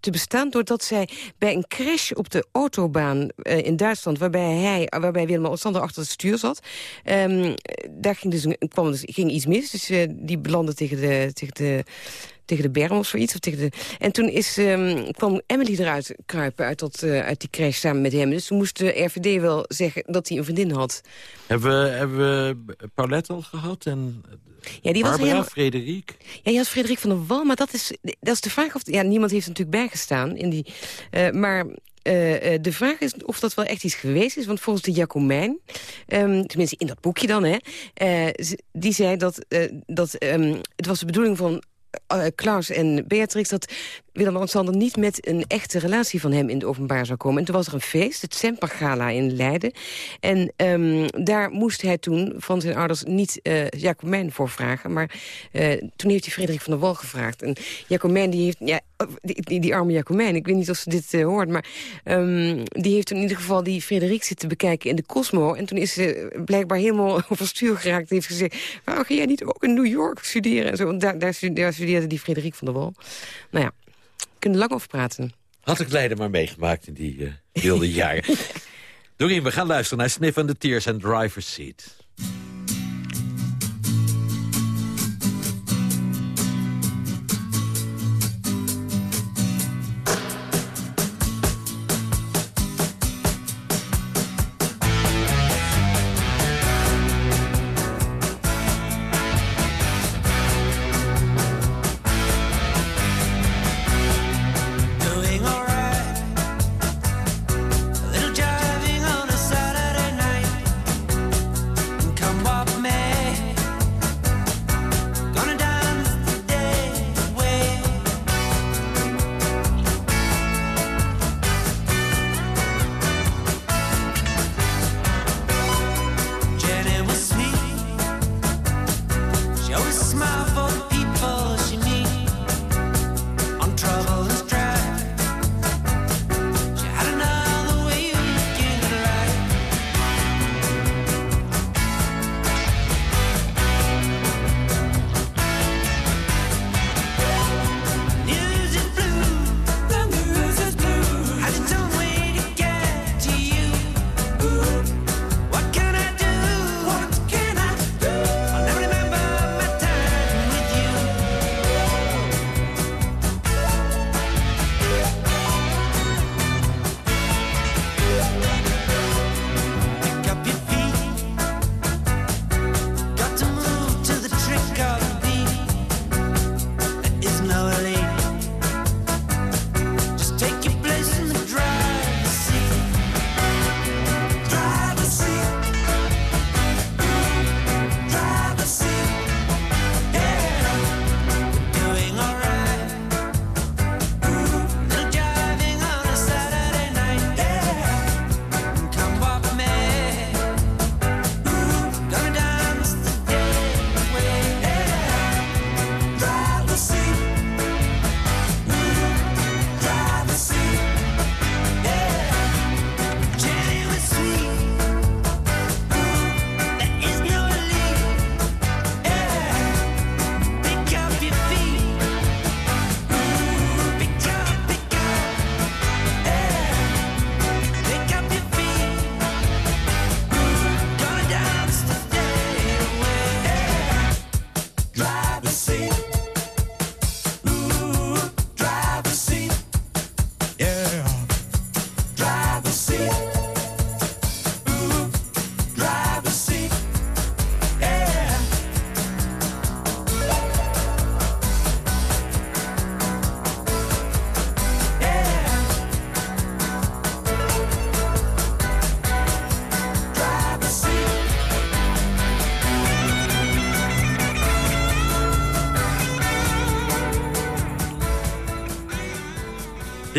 [SPEAKER 17] te bestaan doordat zij bij een crash op de autobaan eh, in Duitsland... waarbij, hij, waarbij Willem-Alexander achter het stuur zat... ehm, daar ging, dus kwam dus, ging iets mis, dus eh, die belandde tegen de... Tegen de tegen de berm of zoiets. Of tegen de... En toen is, ehm, kwam Emily eruit kruipen uit, dat, eh, uit die crash samen met hem. Dus toen moest de RVD wel zeggen dat hij een vriendin had.
[SPEAKER 6] Hebben we, hebben we Paulette al gehad? En
[SPEAKER 17] Ja, die was helemaal-
[SPEAKER 6] Frederik?
[SPEAKER 17] Ja, je had Frederik van der Wal, maar dat is, dat is de vraag of... Ja, niemand heeft er natuurlijk bijgestaan. In die, eh, maar eh, de vraag is of dat wel echt iets geweest is. Want volgens de Jacomijn, ehm, tenminste in dat boekje dan... Hè, die zei dat, dat ehm, het was de bedoeling van eh, Klaus en Beatrix... dat Willem-Alexander niet met een echte relatie van hem in het openbaar zou komen. En toen was er een feest, het Semper Gala in Leiden. En ehm, daar moest hij toen van zijn ouders niet eh Jacomijn voor vragen. Maar toen heeft hij Frederik van der Wal gevraagd. En Jacomijn die heeft... Ja, die, die, die arme Jacomijn, ik weet niet of ze dit eh, hoort... maar ehm, die heeft in ieder geval die Frederik zitten bekijken in de Cosmo... en toen is ze blijkbaar helemaal <laughs> overstuur geraakt. en heeft gezegd, waarom ga jij niet ook in New York studeren? En zo, want daar, daar, stu- daar studeerde die Frederik van der Wal. Nou ja, we kunnen lang over praten.
[SPEAKER 6] Had ik Leiden maar meegemaakt in die eh, wilde <laughs> jaren. Doreen, we gaan luisteren naar Sniff and the Tears en Driver's Seat.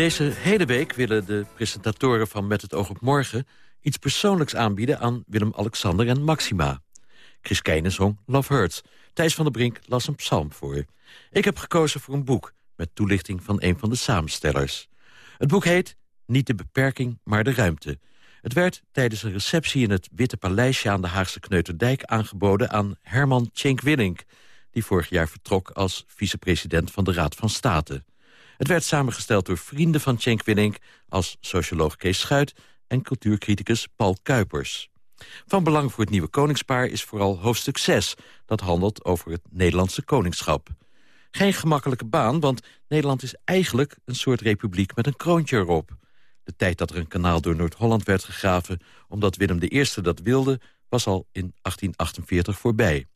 [SPEAKER 6] Deze hele week willen de presentatoren van Met het oog op morgen... iets persoonlijks aanbieden aan Willem-Alexander en Maxima. Chris Keijnen zong Love Hurts. Thijs van der Brink las een psalm voor. Ik heb gekozen voor een boek met toelichting van een van de samenstellers. Het boek heet Niet de beperking, maar de ruimte. Het werd tijdens een receptie in het Witte Paleisje aan de Haagse Kneuterdijk aangeboden aan Herman Tjenk Willink, die vorig jaar vertrok als vicepresident van de Raad van State. Het werd samengesteld door vrienden van Tjenk Willink als socioloog Kees Schuit en cultuurcriticus Paul Kuipers. Van belang voor het nieuwe koningspaar is vooral hoofdstuk 6... dat handelt over het Nederlandse koningschap. Geen gemakkelijke baan, want Nederland is eigenlijk een soort republiek met een kroontje erop. De tijd dat er een kanaal door Noord-Holland werd gegraven... omdat Willem I dat wilde, was al in 1848 voorbij.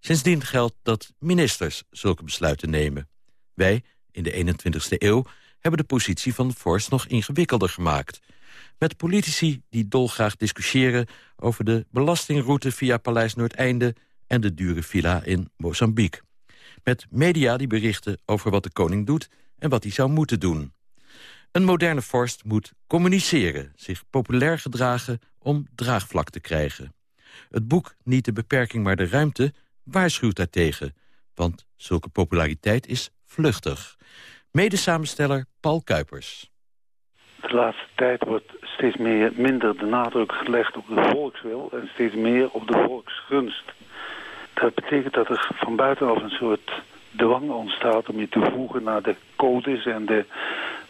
[SPEAKER 6] Sindsdien geldt dat ministers zulke besluiten nemen. Wij, in de 21ste eeuw, hebben de positie van vorst nog ingewikkelder gemaakt. Met politici die dolgraag discussiëren over de belastingroute via Paleis Noordeinde en de dure villa in Mozambique. Met media die berichten over wat de koning doet en wat hij zou moeten doen. Een moderne vorst moet communiceren, zich populair gedragen om draagvlak te krijgen. Het boek Niet de beperking maar de ruimte waarschuwt daartegen, want zulke populariteit is vluchtig. Medesamensteller Paul Kuipers.
[SPEAKER 24] De laatste tijd wordt steeds meer, minder de nadruk gelegd op de volkswil en steeds meer op de volksgunst. Dat betekent dat er van buitenaf een soort dwang ontstaat om je te voegen naar de codes en de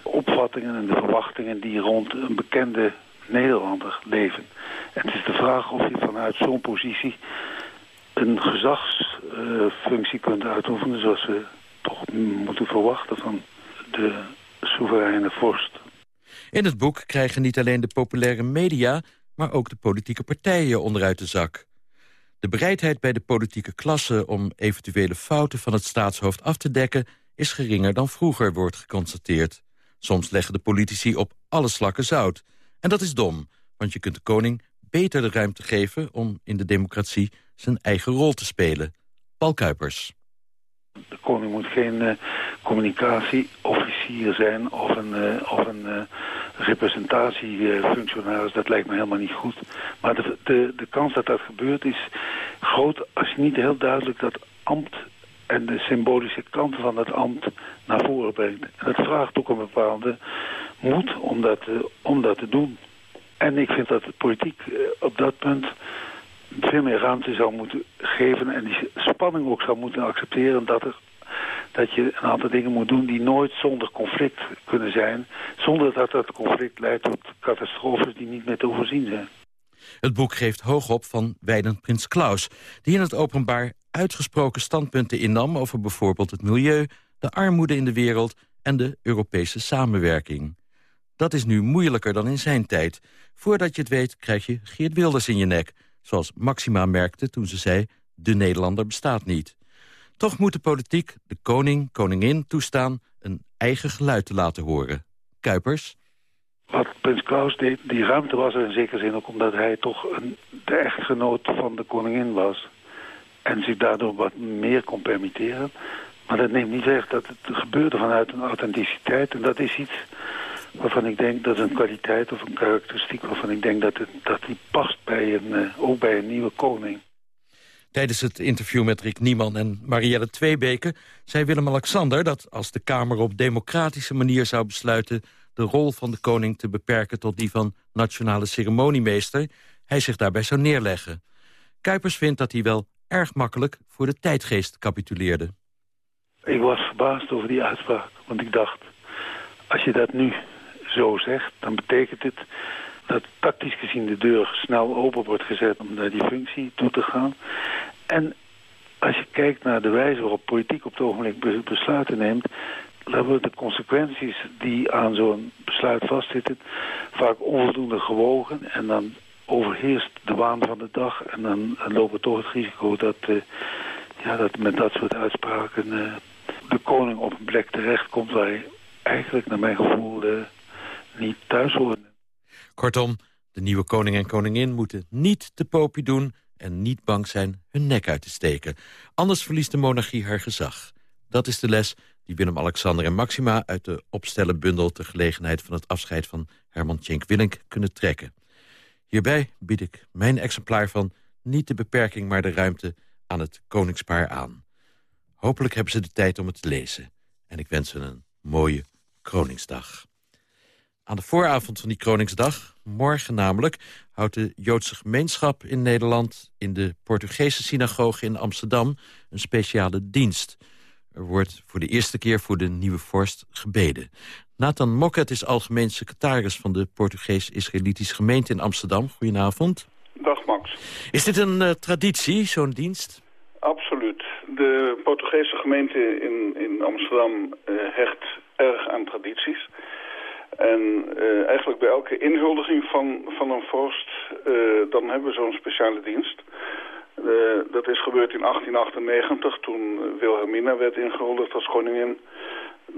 [SPEAKER 24] opvattingen en de verwachtingen die rond een bekende Nederlander leven. En het is de vraag of je vanuit zo'n positie een gezagsfunctie kunt uitoefenen zoals we toch moeten verwachten van de soevereine vorst.
[SPEAKER 6] In het boek krijgen niet alleen de populaire media... maar ook de politieke partijen onderuit de zak. De bereidheid bij de politieke klasse om eventuele fouten van het staatshoofd af te dekken... is geringer dan vroeger, wordt geconstateerd. Soms leggen de politici op alle slakken zout. En dat is dom, want je kunt de koning beter de ruimte geven... om in de democratie zijn eigen rol te spelen. Paul Kuipers.
[SPEAKER 24] De koning moet geen eh, communicatieofficier zijn of een, eh, of een eh, representatiefunctionaris. Dat lijkt me helemaal niet goed. Maar de, de, de kans dat dat gebeurt is groot als je niet heel duidelijk dat ambt en de symbolische kant van het ambt naar voren brengt. En dat vraagt ook een bepaalde moed om dat, om dat te doen. En ik vind dat de politiek op dat punt veel meer ruimte zou moeten geven... en die spanning ook zou moeten accepteren dat, er, dat je een aantal dingen moet doen... die nooit zonder conflict kunnen zijn... zonder dat dat conflict leidt tot catastrofes die niet meer te overzien zijn.
[SPEAKER 6] Het boek geeft hoog op van Wijnand Prins Klaus... die in het openbaar uitgesproken standpunten innam... over bijvoorbeeld het milieu, de armoede in de wereld... en de Europese samenwerking. Dat is nu moeilijker dan in zijn tijd. Voordat je het weet krijg je Geert Wilders in je nek... zoals Maxima merkte toen ze zei... de Nederlander bestaat niet. Toch moet de politiek de koning, koningin toestaan... een eigen geluid te laten horen. Kuipers?
[SPEAKER 24] Wat prins Klaus deed, die ruimte was er in zekere zin ook omdat hij toch een, de echtgenoot van de koningin was. En zich daardoor wat meer kon permitteren. Maar dat neemt niet weg dat het gebeurde vanuit een authenticiteit. En dat is iets waarvan ik denk, dat een kwaliteit of een karakteristiek... waarvan ik denk dat, het, dat die past bij een, eh, ook bij een nieuwe koning.
[SPEAKER 6] Tijdens het interview met Rick Nieman en Marielle Tweebeke... zei Willem-Alexander dat als de Kamer op democratische manier zou besluiten... de rol van de koning te beperken tot die van nationale ceremoniemeester... hij zich daarbij zou neerleggen. Kuipers vindt dat hij wel erg makkelijk voor de tijdgeest capituleerde.
[SPEAKER 24] Ik was verbaasd over die uitspraak, want ik dacht... als je dat nu zo zegt, dan betekent het dat tactisch gezien de deur snel open wordt gezet om naar die functie toe te gaan. En als je kijkt naar de wijze waarop politiek op het ogenblik be- besluiten neemt, dan worden de consequenties die aan zo'n besluit vastzitten vaak onvoldoende gewogen en dan overheerst de waan van de dag en dan, lopen we toch het risico dat, eh, ja, dat met dat soort uitspraken eh, de koning op een plek terechtkomt waar hij eigenlijk naar mijn gevoel eh, niet.
[SPEAKER 6] Kortom, de nieuwe koning en koningin moeten niet te popie doen... en niet bang zijn hun nek uit te steken. Anders verliest de monarchie haar gezag. Dat is de les die Willem-Alexander en Maxima... uit de opstellenbundel ter gelegenheid van het afscheid van Herman Tjenk Willink kunnen trekken. Hierbij bied ik mijn exemplaar van niet de beperking... maar de ruimte aan het koningspaar aan. Hopelijk hebben ze de tijd om het te lezen. En ik wens ze een mooie Kroningsdag. Aan de vooravond van die Kroningsdag, morgen namelijk... houdt de Joodse gemeenschap in Nederland... in de Portugese synagoge in Amsterdam een speciale dienst. Er wordt voor de eerste keer voor de nieuwe vorst gebeden. Nathan Mokket is algemeen secretaris van de Portugees-Israëlitische gemeente in Amsterdam. Goedenavond.
[SPEAKER 25] Dag Max.
[SPEAKER 6] Is dit een eh, traditie, zo'n dienst?
[SPEAKER 25] Absoluut. De Portugese gemeente in, in Amsterdam eh, hecht erg aan tradities. En eh, eigenlijk bij elke inhuldiging van, van een vorst, eh, dan hebben we zo'n speciale dienst. Eh, dat is gebeurd in 1898 toen Wilhelmina werd ingehuldigd als koningin.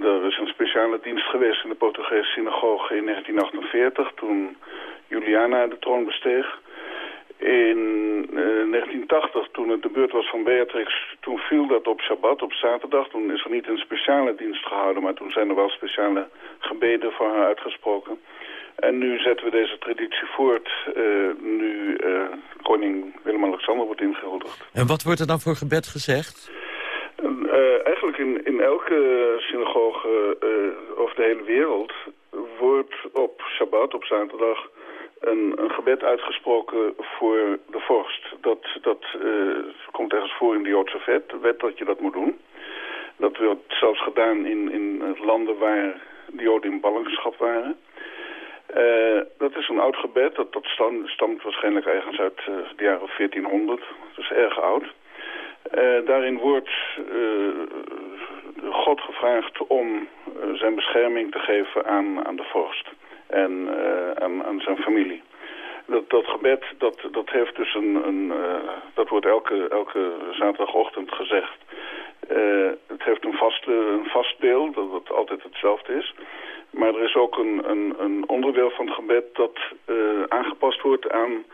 [SPEAKER 25] Er is een speciale dienst geweest in de Portugese synagoge in 1948 toen Juliana de troon besteeg. In eh, 1980, toen het de beurt was van Beatrix, toen viel dat op Shabbat, op zaterdag. Toen is er niet een speciale dienst gehouden, maar toen zijn er wel speciale gebeden voor haar uitgesproken. En nu zetten we deze traditie voort, eh, nu eh, koning Willem-Alexander wordt ingehuldigd.
[SPEAKER 6] En wat wordt er dan voor gebed gezegd?
[SPEAKER 25] Eh, eigenlijk in, in elke synagoge eh, over de hele wereld wordt op Shabbat, op zaterdag, een, een gebed uitgesproken voor de vorst. Dat, dat eh, komt ergens voor in de Joodse wet, wet dat je dat moet doen. Dat wordt zelfs gedaan in, in landen waar de Joden in ballingschap waren. Eh, dat is een oud gebed, dat, dat stam- stamt waarschijnlijk ergens uit eh, de jaren 1400. Dat is erg oud. Daarin wordt God gevraagd om zijn bescherming te geven aan, aan de vorst en eh, aan, zijn familie. Dat, dat gebed, dat, dat heeft dus een, een eh, dat wordt elke, elke zaterdagochtend gezegd. Eh, het heeft een, vaste, een vast deel, dat het altijd hetzelfde is. Maar er is ook een, een, een onderdeel van het gebed dat aangepast wordt aan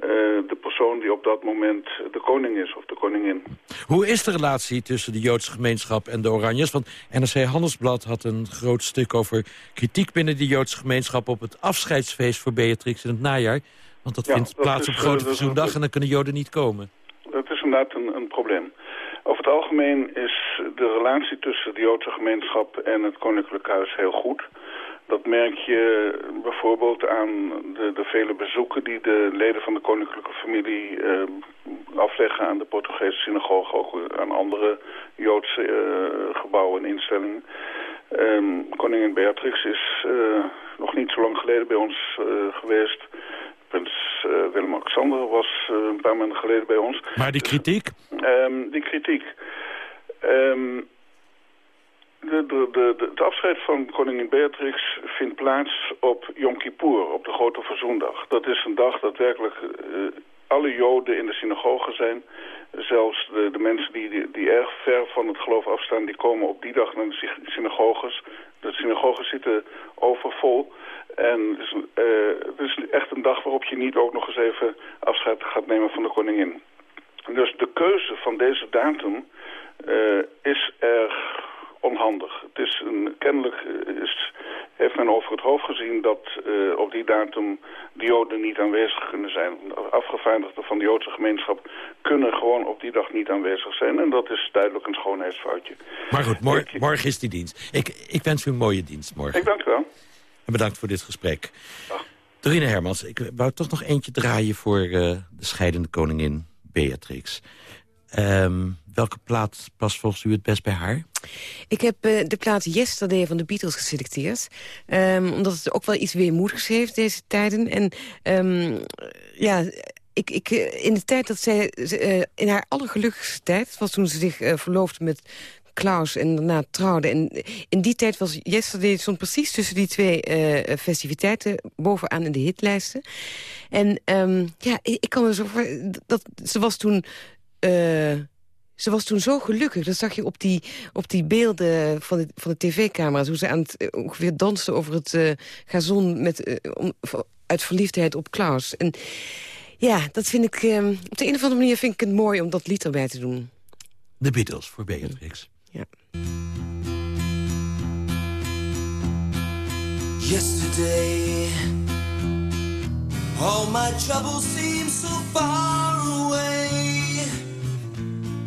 [SPEAKER 25] de persoon die op dat moment de koning is of de koningin.
[SPEAKER 6] Hoe is de relatie tussen de Joodse gemeenschap en de Oranjes? Want NRC Handelsblad had een groot stuk over kritiek binnen de Joodse gemeenschap... op het afscheidsfeest voor Beatrix in het najaar. Want dat
[SPEAKER 25] Ja,
[SPEAKER 6] vindt
[SPEAKER 25] dat
[SPEAKER 6] plaats
[SPEAKER 25] is,
[SPEAKER 6] op
[SPEAKER 25] eh,
[SPEAKER 6] Grote
[SPEAKER 25] is
[SPEAKER 6] Verzoendag en dan kunnen Joden niet komen.
[SPEAKER 25] Dat is inderdaad een, een probleem. Over het algemeen is de relatie tussen de Joodse gemeenschap en het Koninklijk Huis heel goed. Dat merk je bijvoorbeeld aan de, de vele bezoeken die de leden van de koninklijke familie eh, afleggen aan de Portugese synagoge, ook aan andere Joodse eh, gebouwen en instellingen. Ehm, koningin Beatrix is eh, nog niet zo lang geleden bij ons geweest. Prins Willem-Alexander was een paar maanden geleden bij ons.
[SPEAKER 6] Maar die kritiek?
[SPEAKER 25] Ehm, die kritiek. Ehm, de, de, de, het afscheid van koningin Beatrix vindt plaats op Yom Kippur, op de Grote Verzoendag. Dat is een dag dat werkelijk eh, alle Joden in de synagoge zijn. Zelfs de, de mensen die, die, erg ver van het geloof afstaan, die komen op die dag naar de sy- synagoges. De synagoges zitten overvol. En het is, eh, het is echt een dag waarop je niet ook nog eens even afscheid gaat nemen van de koningin. Dus de keuze van deze datum eh, is erg onhandig. Het is een, kennelijk eh, is, heeft men over het hoofd gezien dat eh, op die datum de Joden niet aanwezig kunnen zijn. Afgevaardigden van de Joodse gemeenschap kunnen gewoon op die dag niet aanwezig zijn. En dat is duidelijk een schoonheidsfoutje.
[SPEAKER 6] Maar goed, mor- morgen is die dienst. Ik, ik wens u een mooie dienst morgen.
[SPEAKER 25] Ik dank u wel.
[SPEAKER 6] En bedankt voor dit gesprek. Dorine Hermans, ik wou toch nog eentje draaien voor eh, de scheidende koningin Beatrix. Ehm, welke plaat past volgens u het best bij haar?
[SPEAKER 17] Ik heb eh, de plaat Yesterday van de Beatles geselecteerd. Ehm, omdat het ook wel iets weemoedigs heeft deze tijden. En ehm, ja, ik, ik, eh, in de tijd dat zij... eh, in haar allergelukkigste tijd was toen ze zich verloofde met Klaus en daarna trouwde. En in die tijd was Yesterday stond precies tussen die twee festiviteiten bovenaan in de hitlijsten. En ja, ik, ik kan me zo voor... Dat, ze was toen... eh, ze was toen zo gelukkig. Dat zag je op die, op die beelden van de, van de tv-camera's. Hoe ze aan het, eh, ongeveer danste over het eh, gazon met, om, uit verliefdheid op Klaus. En ja, dat vind ik... eh, op de een of andere manier vind ik het mooi om dat lied erbij te doen.
[SPEAKER 6] De Beatles voor Beatrix.
[SPEAKER 17] Ja.
[SPEAKER 18] Yesterday, all my troubles seem so far away.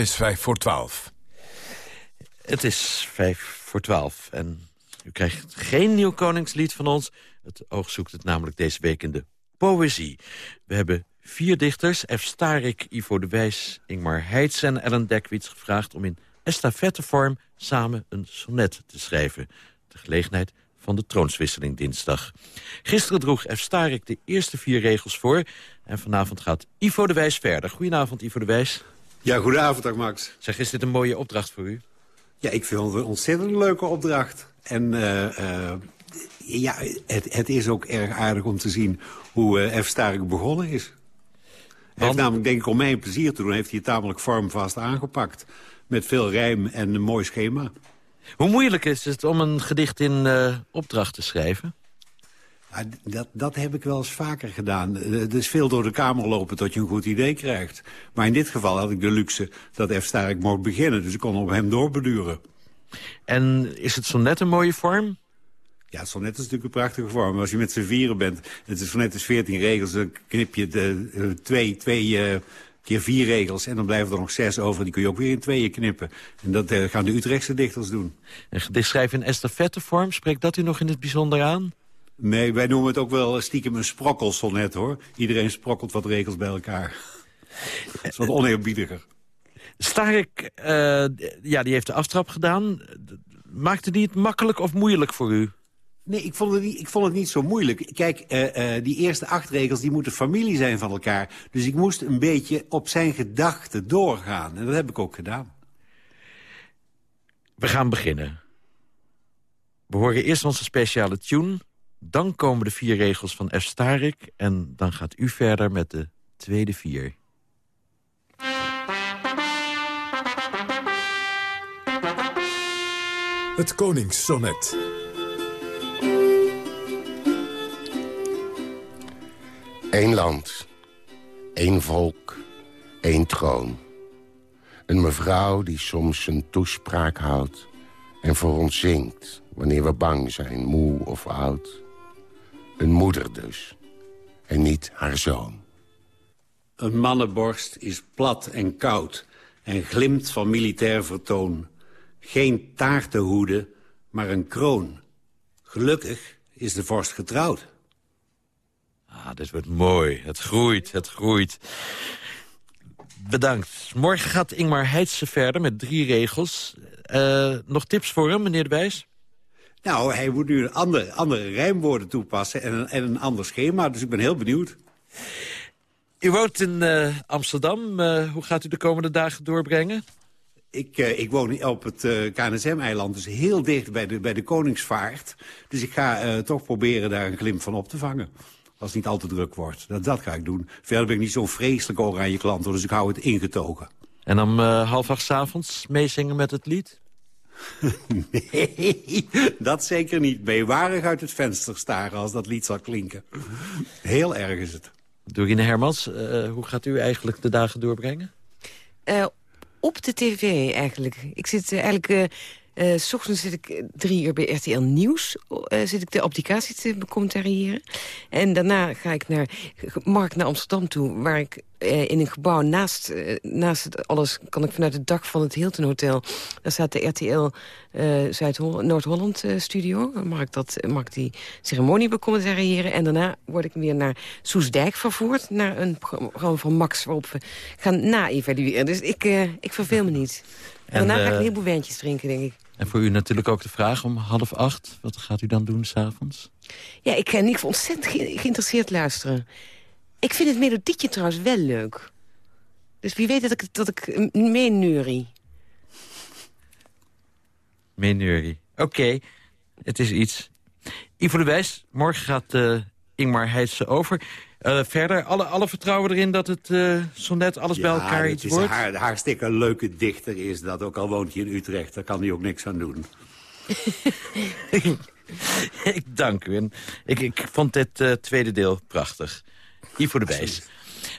[SPEAKER 5] Is vijf voor twaalf.
[SPEAKER 6] Het is vijf voor twaalf en u krijgt geen nieuw koningslied van ons. Het oog zoekt het namelijk deze week in de poëzie. We hebben vier dichters, F. Starik, Ivo de Wijs, Ingmar Heitz en Ellen Dekwits gevraagd om in estafettevorm samen een sonnet te schrijven. De gelegenheid van de troonswisseling dinsdag. Gisteren droeg F. Starik de eerste vier regels voor. En vanavond gaat Ivo de Wijs verder. Goedenavond, Ivo de Wijs.
[SPEAKER 26] Ja, goedenavond, dag Max.
[SPEAKER 6] Zeg, is dit een mooie opdracht voor u?
[SPEAKER 26] Ja, ik vind het een ontzettend leuke opdracht. En eh, ja, het, het is ook erg aardig om te zien hoe eh F. Starik begonnen is. Hij heeft namelijk, denk ik, om mij een plezier te doen... heeft hij het tamelijk vormvast aangepakt. Met veel rijm en een mooi schema.
[SPEAKER 6] Hoe moeilijk is het om een gedicht in opdracht te schrijven?
[SPEAKER 26] Ja, dat, dat heb ik wel eens vaker gedaan. Eh, Het is veel door de kamer lopen tot je een goed idee krijgt. Maar in dit geval had ik de luxe dat F. Starik mocht beginnen. Dus ik kon op hem doorbeduren.
[SPEAKER 6] En is het sonnet een mooie vorm?
[SPEAKER 26] Ja, het sonnet is natuurlijk een prachtige vorm. Als je met z'n vieren bent, het is sonnet is 14 regels... dan knip je de, eh, twee, twee eh, keer vier regels... en dan blijven er nog zes over. Die kun je ook weer in tweeën knippen. En dat gaan de Utrechtse dichters doen.
[SPEAKER 6] Een gedicht schrijven in estafettevorm, spreekt dat u nog in het bijzonder aan?
[SPEAKER 26] Nee, wij noemen het ook wel stiekem een sprokkelsonnet, hoor. Iedereen sprokkelt wat regels bij elkaar. <laughs> Dat is wat oneerbiediger.
[SPEAKER 6] Starik, eh, ja, die heeft de aftrap gedaan. Maakte die het makkelijk of moeilijk voor u?
[SPEAKER 26] Nee, ik vond het niet, ik vond het niet zo moeilijk. Kijk, eh, eh, die eerste acht regels die moeten familie zijn van elkaar. Dus ik moest een beetje op zijn gedachten doorgaan. En dat heb ik ook gedaan.
[SPEAKER 6] We gaan beginnen. We horen eerst onze speciale tune. Dan komen de vier regels van F. Starik. En dan gaat u verder met de tweede vier.
[SPEAKER 5] Het Koningssonnet.
[SPEAKER 22] Eén land, één volk, één troon. Een mevrouw die soms een toespraak houdt... en voor ons zingt wanneer we bang zijn, moe of oud. Een moeder dus, en niet haar zoon.
[SPEAKER 26] Een mannenborst is plat en koud en glimt van militair vertoon. Geen taartenhoede, maar een kroon. Gelukkig is de vorst getrouwd.
[SPEAKER 6] Ah, dit wordt mooi. Het groeit, het groeit. Bedankt. Morgen gaat Ingmar Heitse verder met drie regels. Eh, nog tips voor hem, meneer De Wijs?
[SPEAKER 26] Nou, hij moet nu andere, andere rijmwoorden toepassen en een, en een ander schema. Dus ik ben heel benieuwd.
[SPEAKER 6] U woont in eh, Amsterdam. Eh, hoe gaat u de komende dagen doorbrengen?
[SPEAKER 26] Ik, eh, ik woon op het KNSM-eiland, dus heel dicht bij de, bij de Koningsvaart. Dus ik ga toch proberen daar een glimp van op te vangen. Als het niet al te druk wordt. Dat, dat ga ik doen. Verder ben ik niet zo'n vreselijk oranje klant, dus ik hou het ingetogen.
[SPEAKER 6] En om half acht 's avonds meezingen met het lied? <laughs>
[SPEAKER 26] Nee, dat zeker niet. Meewarig uit het venster staren als dat lied zal klinken. Heel erg is het.
[SPEAKER 6] Dorine Hermans, eh, hoe gaat u eigenlijk de dagen doorbrengen?
[SPEAKER 17] Eh, op de tv eigenlijk. Ik zit eh, eigenlijk... eh, s ochtends zit ik eh, drie uur bij RTL Nieuws. eh, zit ik de applicatie te becommentariëren. En daarna ga ik naar Mark naar Amsterdam toe... waar ik in een gebouw naast, naast het alles... kan ik vanuit het dak van het Hilton Hotel... daar staat de RTL Zuid-Noord-Holland eh, studio. Mag ik, dat, mag die ceremonie becommentariëren. En daarna word ik weer naar Soesdijk vervoerd... naar een programma van Max waarop we gaan na-evalueren. Dus ik, ik verveel me niet. En, daarna ga ik
[SPEAKER 6] eh,
[SPEAKER 17] een heleboel wijntjes drinken, denk ik.
[SPEAKER 6] En voor u natuurlijk ook de vraag om half acht. Wat gaat u dan doen s'avonds?
[SPEAKER 17] Ja, ik ga in ieder geval ontzettend ge- geïnteresseerd luisteren. Ik vind het melodietje trouwens wel leuk. Dus wie weet dat ik, dat ik eh, meeneurie.
[SPEAKER 6] Meneurie. Oké, het is iets. Ivo de Wijs, morgen gaat eh, Ingmar Heidse over. Eh, verder, alle, alle vertrouwen erin dat het eh sonnet alles bij elkaar iets
[SPEAKER 26] is
[SPEAKER 6] wordt?
[SPEAKER 26] Haar, hartstikke een leuke dichter is dat. Ook al woont hij in Utrecht, daar kan hij ook niks aan doen. <laughs>
[SPEAKER 6] ik dank u. En ik, ik vond dit eh, tweede deel prachtig. Ivo de Wijs.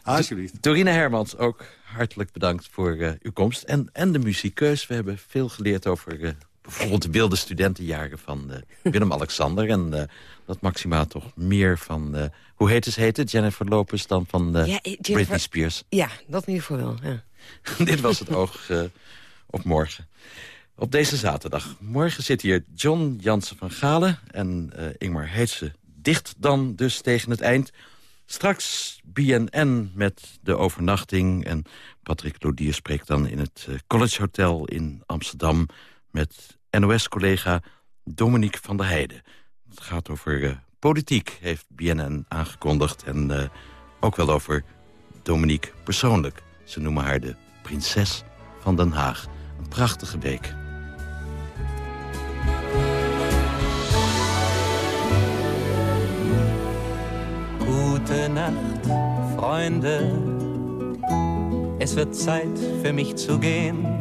[SPEAKER 26] Alsjeblieft.
[SPEAKER 6] Dorine Hermans, ook hartelijk bedankt voor uw komst. En, en de muziekkeus. We hebben veel geleerd over bijvoorbeeld de wilde studentenjaren van eh, Willem-Alexander. En eh, dat Maxima toch meer van, eh, hoe heet ze heten? Jennifer Lopez dan van
[SPEAKER 17] Ja, Jennifer-
[SPEAKER 6] Britney Spears.
[SPEAKER 17] Ja, dat in ieder geval wel. Ja. <laughs>
[SPEAKER 6] Dit was het oog op morgen. Op deze zaterdag. Morgen zit hier John Jansen van Galen en eh, Ingmar Heitse. Dicht dan dus tegen het eind. Straks BNN met de overnachting. En Patrick Lodier spreekt dan in het College Hotel in Amsterdam... met NOS-collega Dominique van der Heijden. Het gaat over eh, politiek, heeft BNN aangekondigd. En eh, ook wel over Dominique persoonlijk. Ze noemen haar de prinses van Den Haag. Een prachtige week.
[SPEAKER 27] Gute Nacht, Freunde. Es wird Zeit für mich zu gehen.